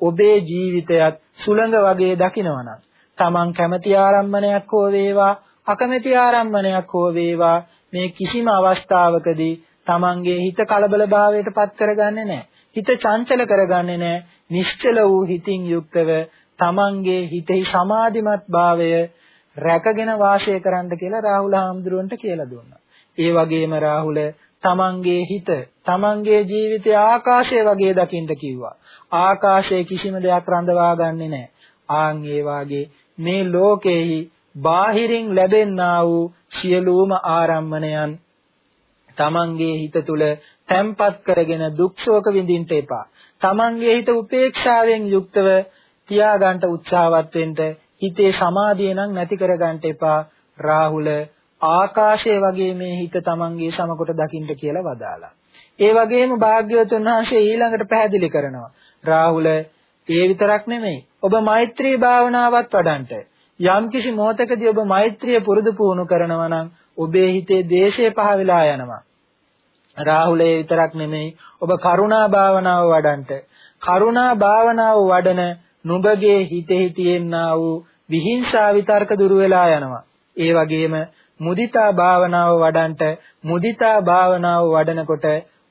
ඔබේ ජීවිතයත් සුළඟ වගේ දකිනවනම් Taman කැමති ආරම්මණයක් හෝ වේවා අකමැති ආරම්මණයක් හෝ වේවා මේ කිසිම අවස්ථාවකදී Tamanගේ හිත කලබලභාවයට පත් කරගන්නේ නැහැ. හිත චංචල කරගන්නේ නැහැ. නිශ්චල වූ හිතින් යුක්තව Tamanගේ හිතෙහි සමාධිමත් භාවය රැකගෙන වාසය කරන්න කියලා රාහුල හාමුදුරුවන්ට කියලා දුන්නා. ඒ වගේම රාහුල තමන්ගේ හිත තමන්ගේ ජීවිතය ආකාශය වගේ දකින්න කිව්වා. ආකාශයේ කිසිම දෙයක් රඳවා ගන්නෙ නැහැ. ආන් ඒ වාගේ මේ ලෝකෙහි බාහිරින් ලැබෙන්නා වූ සියලුම ආරම්මණයන් තමන්ගේ හිත තුල තැම්පත් කරගෙන දුක් ශෝක විඳින්න එපා. තමන්ගේ හිත උපේක්ෂාවෙන් යුක්තව තියාගන්න උත්සාහවත් වෙන්න හිතේ සමාධිය නම් නැති කරගන්න එපා. රාහුල ආකාශය වගේ මේ හිත තමන්ගේ සමකොට දකින්න කියලා වදාලා. ඒ වගේම භාග්‍යවතුන් වහන්සේ ඊළඟට පැහැදිලි කරනවා. රාහුල ඒ විතරක් නෙමෙයි. ඔබ මෛත්‍රී භාවනාවත් වඩන්ට. යම්කිසි මොහතකදී ඔබ මෛත්‍රිය පුරුදු පුහුණු කරනවා නම් ඔබේ හිතේ දේශය පහ වෙලා යනවා. රාහුලේ විතරක් නෙමෙයි ඔබ කරුණා භාවනාව වඩන්ට. කරුණා භාවනාව වඩන නුඹගේ හිතෙහි තියෙනා වූ විහිංසා විතර්ක දුර වෙලා යනවා. ඒ වගේම මුදිතා භාවනාව වඩන්ට මුදිතා භාවනාව වඩනකොට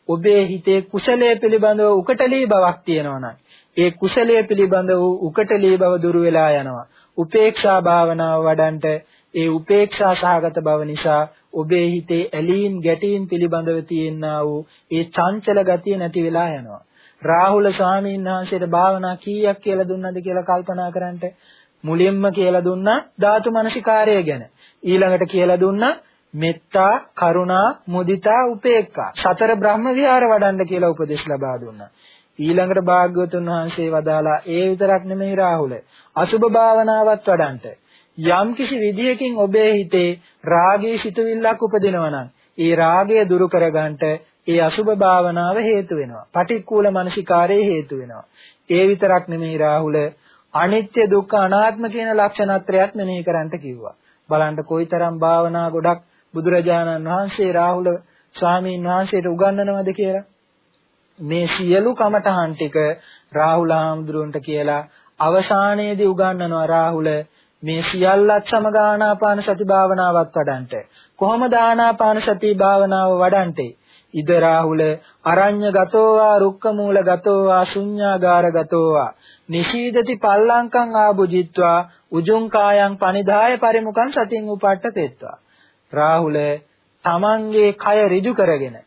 ඔබේ හිතේ කුසලයේ පිළිබඳව උකටලී බවක් තියෙනවා ඒ කුසලයේ පිළිබඳව උකටලී බව දුර වෙලා යනවා. උපේක්ෂා භාවනාව වඩන්ට ඒ උපේක්ෂා සහගත බව නිසා ඔබේ හිතේ ඇලීම් ගැටීම් පිළිබඳව තියෙනා වූ ඒ චංචල ගතිය නැති වෙලා යනවා. රාහුල ස්වාමීන් වහන්සේට භාවනා කීයක් කියලා දුන්නද කියලා කල්පනා කරන්ට මුලින්ම කියලා දුන්නා ධාතු මනසිකාරය ගැන. ඊළඟට කියලා දුන්නා මෙත්තා, කරුණා, මුදිතා, උපේක්ඛා. සතර බ්‍රහ්ම විහාර වඩන්න කියලා උපදෙස් ලබා දුන්නා. ඊළඟට භාග්‍යවතුන් වහන්සේ වදාලා ඒ විතරක් නෙමෙයි රාහුල. අසුභ භාවනාවත් වඩන්ට. යම් කිසි විදියකින් ඔබේ හිතේ රාගයේ සිතුවිල්ලක් උපදිනවා නම් ඒ රාගය දුරු කරගන්නට ඒ අසුභ භාවනාව හේතු වෙනවා. පටික්කුල මනසිකාරයේ හේතු වෙනවා. ඒ විතරක් නෙමෙයි රාහුල අනිත්‍ය දුක්ඛ අනාත්ම කියන ලක්ෂණත්‍රයත් මෙනෙහි කරන්ට කිව්වා. බලන්න කොයිතරම් භාවනා ගොඩක් බුදුරජාණන් වහන්සේ රාහුල ස්වාමීන් වහන්සේට උගන්වනවද කියලා. මේ සියලු කමඨහන් ටික රාහුල හාමුදුරුවන්ට කියලා අවසානයේදී උගන්වනවා රාහුල මේ සියල්ලත් සමග ආනාපාන සති භාවනාවත් වඩන්ට. කොහොමද ආනාපාන සති භාවනාව වඩන්ටේ? ඉද රාහුල අරඤ්‍ය ගතෝවා රුක්ක මූල ගතෝවා ශුඤ්ඤාගාර ගතෝවා නිශීදති පල්ලංකං ආභුජිත්වා උජුං කායං පනිදාය පරිමුඛං සතින් උපට්ඨපෙත්වා රාහුල තමන්ගේ කය ඍජු කරගෙන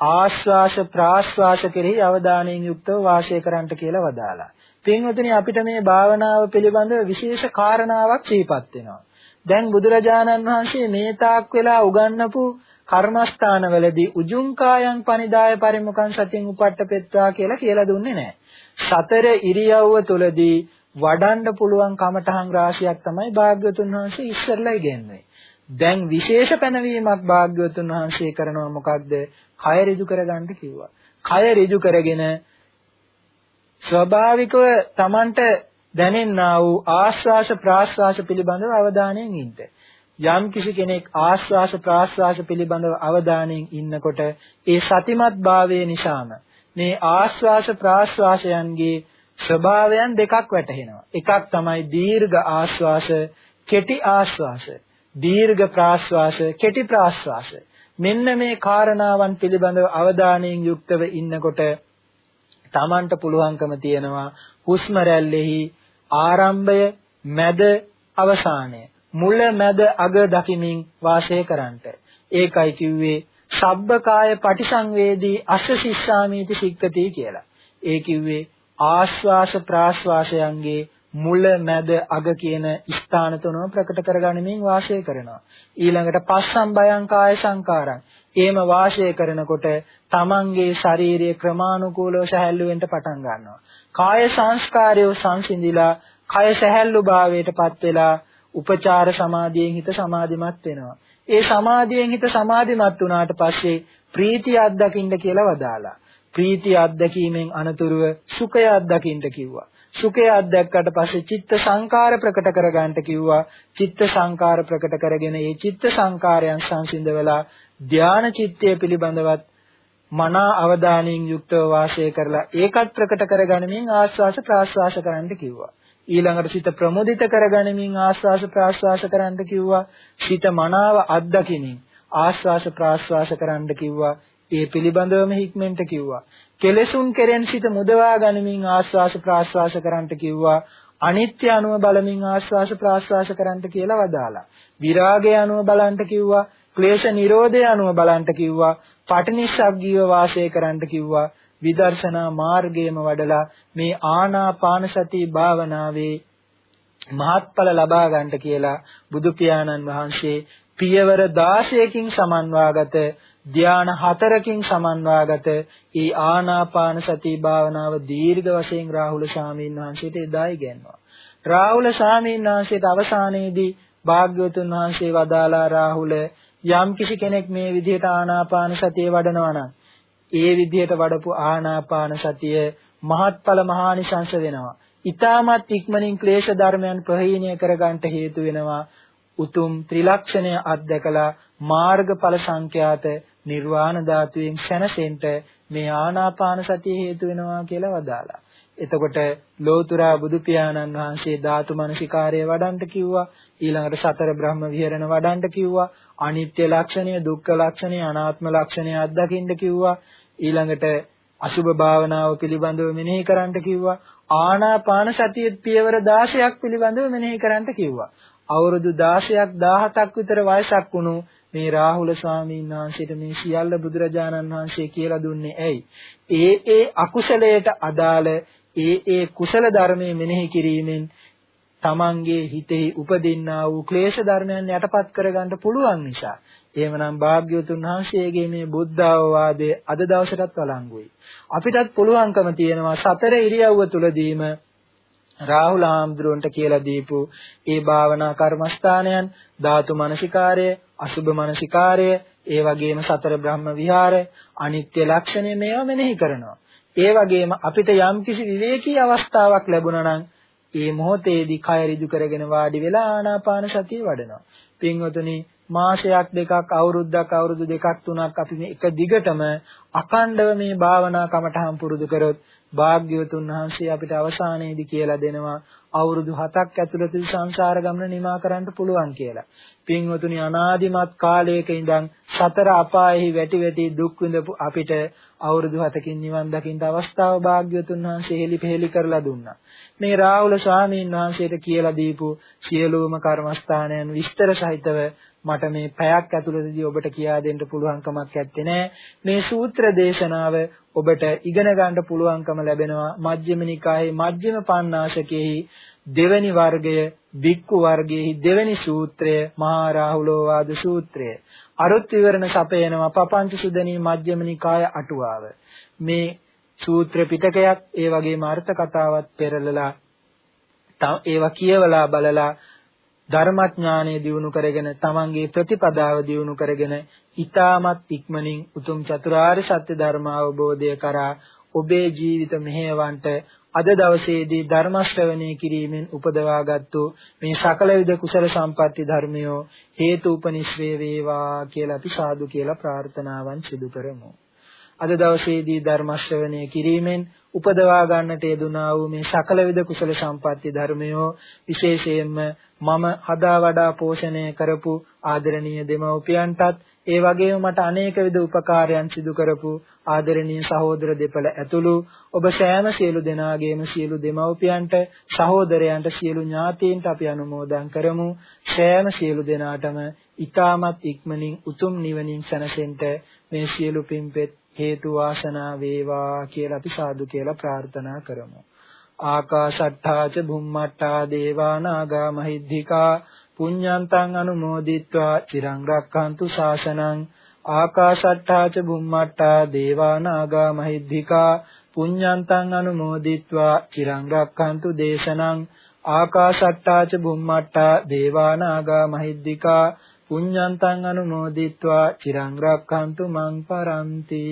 ආශ්වාස ප්‍රාශ්වාස කෙරෙහි අවධානයෙන් යුක්තව වාසය කරන්නට කියලා වදාලා. පින්වතුනි අපිට මේ භාවනාව පිළිබඳව විශේෂ කාරණාවක් සිහිපත් වෙනවා. දැන් බුදුරජාණන් වහන්සේ මේ තාක් වෙලා උගන්වපු කර්මස්ථානවලදී උජුං කායං පනිදාය පරිමුඛං සතින් උපට්ඨපෙත්වා කියලා කියලා දුන්නේ නැහැ. සතර ඉරියව්ව තුලදී වඩන්න පුළුවන් කමඨහං රාශියක් තමයි භාග්‍යවතුන් වහන්සේ ඉස්සරලා ඉගෙනුනේ. දැන් විශේෂ පැනවීමක් භාග්‍යවතුන් වහන්සේ කරනවා මොකක්ද? කය ඍජු කරගන්න කිව්වා. කය ඍජු කරගෙන ස්වභාවිකව Tamanට දැනෙන්නා වූ ආස්වාස ප්‍රාස්වාස පිළිබඳව අවධානයෙන් ඉන්න. යම් කිසි කෙනෙක් ආස්වාස ප්‍රාස්වාස පිළිබඳව අවධානයෙන් ඉන්නකොට ඒ සතිමත් භාවයේ නිසාම මේ ආස්වාස ප්‍රාස්වාසයන්ගේ ස්වභාවයන් දෙකක් වැටහෙනවා. එකක් තමයි දීර්ඝ ආස්වාස, කෙටි ආස්වාස. දීර්ඝ ප්‍රාස්වාස, කෙටි ප්‍රාස්වාස. මෙන්න මේ කාරණාවන් පිළිබඳව අවධානයෙන් යුක්තව ඉන්නකොට Tamanට පුළුවන්කම තියෙනවා හුස්ම රැල්ලෙහි ආරම්භය, මැද, අවසානය මුල මැද අග දකිමින් වාසය කරන්නට. ඒකයි කිව්වේ සබ්බකාය පටිසංවේදී අස්ස සිස්සාමීති සික්කති කියලා. ඒ කිව්වේ ආශ්වාස ප්‍රාශ්වාසයන්ගේ මුල මැද අග කියන ස්ථාන තුනම ප්‍රකට කරගනිමින් වාසය කරනවා. ඊළඟට පස්සම් බයං කාය සංකාරං. එහෙම වාසය කරනකොට තමන්ගේ ශාරීරික ක්‍රමානුකූලව සැහැල්ලු වෙන්න පටන් ගන්නවා. කාය සංස්කාරය සංසිඳිලා කය සැහැල්ලු භාවයටපත් වෙලා උපචාර සමාධියෙන් හිත සමාධිමත් වෙනවා. ඒ සමාධියෙන් හිත සමාධිමත් වුණාට පස්සේ ප්‍රීතිය අත්දකින්න කියලා වදාලා. ප්‍රීතිය අත්දැකීමෙන් අනතුරුව සුඛය අත්දකින්න කිව්වා. සුඛය අත්දැක්කට පස්සේ චිත්ත සංකාර ප්‍රකට කරගන්නට කිව්වා. චිත්ත සංකාර ප්‍රකට කරගෙන ඒ චිත්ත සංකාරයන් සංසිඳවලා ධානා චිත්තය පිළිබඳවත් මනා අවධානයෙන් යුක්තව වාසය කරලා ඒකත් ප්‍රකට කරගනිමින් ආස්වාස ප්‍රාස්වාස කරන්න කිව්වා. ඊළඟට සිත ප්‍රමුදිත කරගනිමින් ආස්වාස ප්‍රාස්වාස කරන්න කිව්වා. සිත මනාව අත්දකිමින් ආස්වාස ප්‍රාස්වාස කරන්න කිව්වා. ඒ පිළිබඳවම හික්මෙන්ට කිව්වා. කෙලෙසුන් කෙරෙන් සිත මුදවා ගනිමින් ආස්වාස ප්‍රාස්වාස කරන්නට කිව්වා. අනිත්‍ය අනුව බලමින් ආස්වාස ප්‍රාස්වාස කරන්නට කියලා වදාලා. විරාගය අනුව බලන්නට කිව්වා. ක්ලේශ නිරෝධය අනුව බලන්නට කිව්වා. පටිනිස්සග්ගීව වාසය කරන්නට කිව්වා. විදර්ශනා මාර්ගයේම වඩලා මේ ආනාපාන සති භාවනාවේ මහත්ඵල ලබා ගන්නට කියලා බුදු පියාණන් වහන්සේ පියවර 16කින් සමන්වාගත ධාන හතරකින් සමන්වාගත ඒ ආනාපාන සති භාවනාව දීර්ඝ වශයෙන් රාහුල ස්වාමීන් වහන්සේට එදා ඉගෙනුවා. රාහුල ස්වාමීන් වහන්සේට අවසානයේදී භාග්‍යවතුන් වහන්සේ වදාලා රාහුල යම් කිසි කෙනෙක් මේ විදිහට ආනාපාන සතිය වඩනවා නම් ඒ විදිහට වඩපු ආනාපාන සතිය මහත්ඵල මහානිසංස වෙනවා. ඊටමත් ඉක්මනින් ක්ලේශ ධර්මයන් ප්‍රහීණය කරගන්නට හේතු වෙනවා. උතුම් ත්‍රිලක්ෂණය අත්දකලා මාර්ගඵල සංඛ්‍යාත නිර්වාණ ධාතුවෙන් සැනසෙන්න මේ ආනාපාන සතිය හේතු වෙනවා කියලා වදාලා. එතකොට ලෝතුරා බුදු පියාණන් වහන්සේ ධාතු මනසිකාරය වඩන්ට කිව්වා ඊළඟට සතර බ්‍රහ්ම විහරණ වඩන්ට කිව්වා අනිත්‍ය ලක්ෂණය දුක්ඛ ලක්ෂණය අනාත්ම ලක්ෂණය අත්දකින්න කිව්වා ඊළඟට අසුභ භාවනාව පිළිබඳව මෙනෙහි කරන්න කිව්වා ආනාපාන සතිය පියවර 16ක් පිළිබඳව මෙනෙහි කරන්න කිව්වා අවුරුදු 16ක් 17ක් විතර වයසක් වුණු මේ රාහුල ස්වාමීන් වහන්සේට මේ සියල්ල බුදුරජාණන් වහන්සේ කියලා දුන්නේ ඇයි? ඒ ඒ අකුසලයට අදාළ ඒ ඒ කුසල ධර්මයේ මෙනෙහි කිරීමෙන් තමන්ගේ හිතෙහි උපදින්නා වූ ක්ලේශ ධර්මයන් යටපත් කරගන්න පුළුවන් නිසා. එහෙමනම් භාග්‍යවතුන් වහන්සේගේ මේ බුද්ධ අවවාදයේ අද දවසටත් වළංගුයි. අපිටත් පුළුවන්කම තියෙනවා සතර ඉරියව්ව තුලදීම රාහුල ආම්ද්‍රොන්ට කියලා දීපු ඒ භාවනා කර්මස්ථානයන් ධාතු මනසිකාරය, අසුභ මනසිකාරය, ඒ වගේම සතර බ්‍රහ්ම විහාරය, අනිත්‍ය ලක්ෂණය මේවා මෙනෙහි කරනවා. ඒ වගේම අපිට යම්කිසි විවේකී අවස්ථාවක් ලැබුණා නම් ඒ මොහොතේදී කය ඍජු කරගෙන වාඩි වෙලා ආනාපාන සතිය වඩනවා. පින්වතුනි මාසයක් දෙකක් අවුරුද්දක් අවුරුදු දෙකක් තුනක් අපි මේ එක දිගටම අකණ්ඩව මේ භාවනා කමටහම් පුරුදු කරොත් භාග්‍යවතුන් වහන්සේ අපිට අවසානයේදී කියලා දෙනවා අවුරුදු 7ක් ඇතුළත සංසාර ගමන නිමා කරන්න පුළුවන් කියලා. පින්වතුනි අනාදිමත් කාලයක ඉඳන් සතර අපායෙහි වැටි වැටි දුක් විඳපු අපිට අවුරුදු 7කින් නිවන් දකින්න අවස්ථාව භාග්‍යවතුන් වහන්සේ හෙලි පෙහෙලි කරලා දුන්නා. මේ රාහුල ස්වාමීන් වහන්සේට කියලා දීපු සියලුම කර්මස්ථානයන් විස්තර සහිතව මට මේ පැයක් ඇතුළතදී ඔබට කියා දෙන්න පුළුවන්කමක් නැත්තේ නෑ. මේ සූත්‍ර දේශනාව ඔබට ඉගෙන ගන්න පුළුවන්කම ලැබෙනවා. මජ්ක්‍ධිම නිකායේ මජ්ක්‍ධිම පඤ්ඤාසකෙහි දෙවැනි වර්ගය බික්කු වර්ගයේහි දෙවැනි සූත්‍රය මහා රාහුලෝවාද සූත්‍රය. අරුත් විවරණ සපයනවා පපංච සුදනී මජ්ක්‍ධිම නිකාය අටුවාව. මේ සූත්‍ර පිටකයක් ඒ වගේම අර්ථ කතාවත් පෙරලලා ඒවා කියවලා බලලා ධර්මඥානය දියුණු කරගෙන තමන්ගේ ප්‍රතිපදාව දියුණු කරගෙන ඊ타මත් ඉක්මනින් උතුම් චතුරාර්ය සත්‍ය ධර්ම අවබෝධය කරා ඔබේ ජීවිත මෙහෙයවන්ට අද දවසේදී ධර්ම ශ්‍රවණය කිරීමෙන් උපදවාගත්තු මේ සකල විද කුසල සම්පatti ධර්මයෝ හේතු උපනිශ්‍රේ වේවා කියලා අපි සාදු කියලා ප්‍රාර්ථනාවන් සිදු කරමු. අද දවසේදී ධර්ම ශ්‍රවණය කිරීමෙන් උපදවා ගන්නට යෙදුනා වූ මේ සකල විද කුසල සම්පatti ධර්මයෝ විශේෂයෙන්ම මම හදා වඩා පෝෂණය කරපු ආදරණීය දෙමව්පියන්ටත් ඒ වගේම මට අනේක විද උපකාරයන් සිදු කරපු ආදරණීය සහෝදර දෙපළ ඇතුළු ඔබ සෑම සියලු දෙනාගේම සියලු දෙමව්පියන්ට සහෝදරයන්ට සියලු ඥාතීන්ට අපි අනුමෝදන් කරමු. සෑම සියලු දෙනාටම ඊ타මත් ඉක්මනින් උතුම් නිවනින් සැනසෙන්න මේ සියලු පින්පෙත් හේතු වාසනා වේවා කියලා අපි සාදු කියලා ප්‍රාර්ථනා කරමු. ආකාශට්ටා ච භුම්මට්ටා දේවා නාග මහිද්దికා පුඤ්ඤන්තං අනුමෝදිත්වා චිරං රක්ඛන්තු ශාසනං ආකාශට්ටා ච බුම්මට්ටා දේවා නාග මහිද්దికා පුඤ්ඤන්තං අනුමෝදිත්වා චිරං රක්ඛන්තු දේශනං ආකාශට්ටා ච බුම්මට්ටා දේවා නාග මහිද්దికා පුඤ්ඤන්තං අනුමෝදිත්වා. චිරං රක්ඛන්තු මං පරන්ති.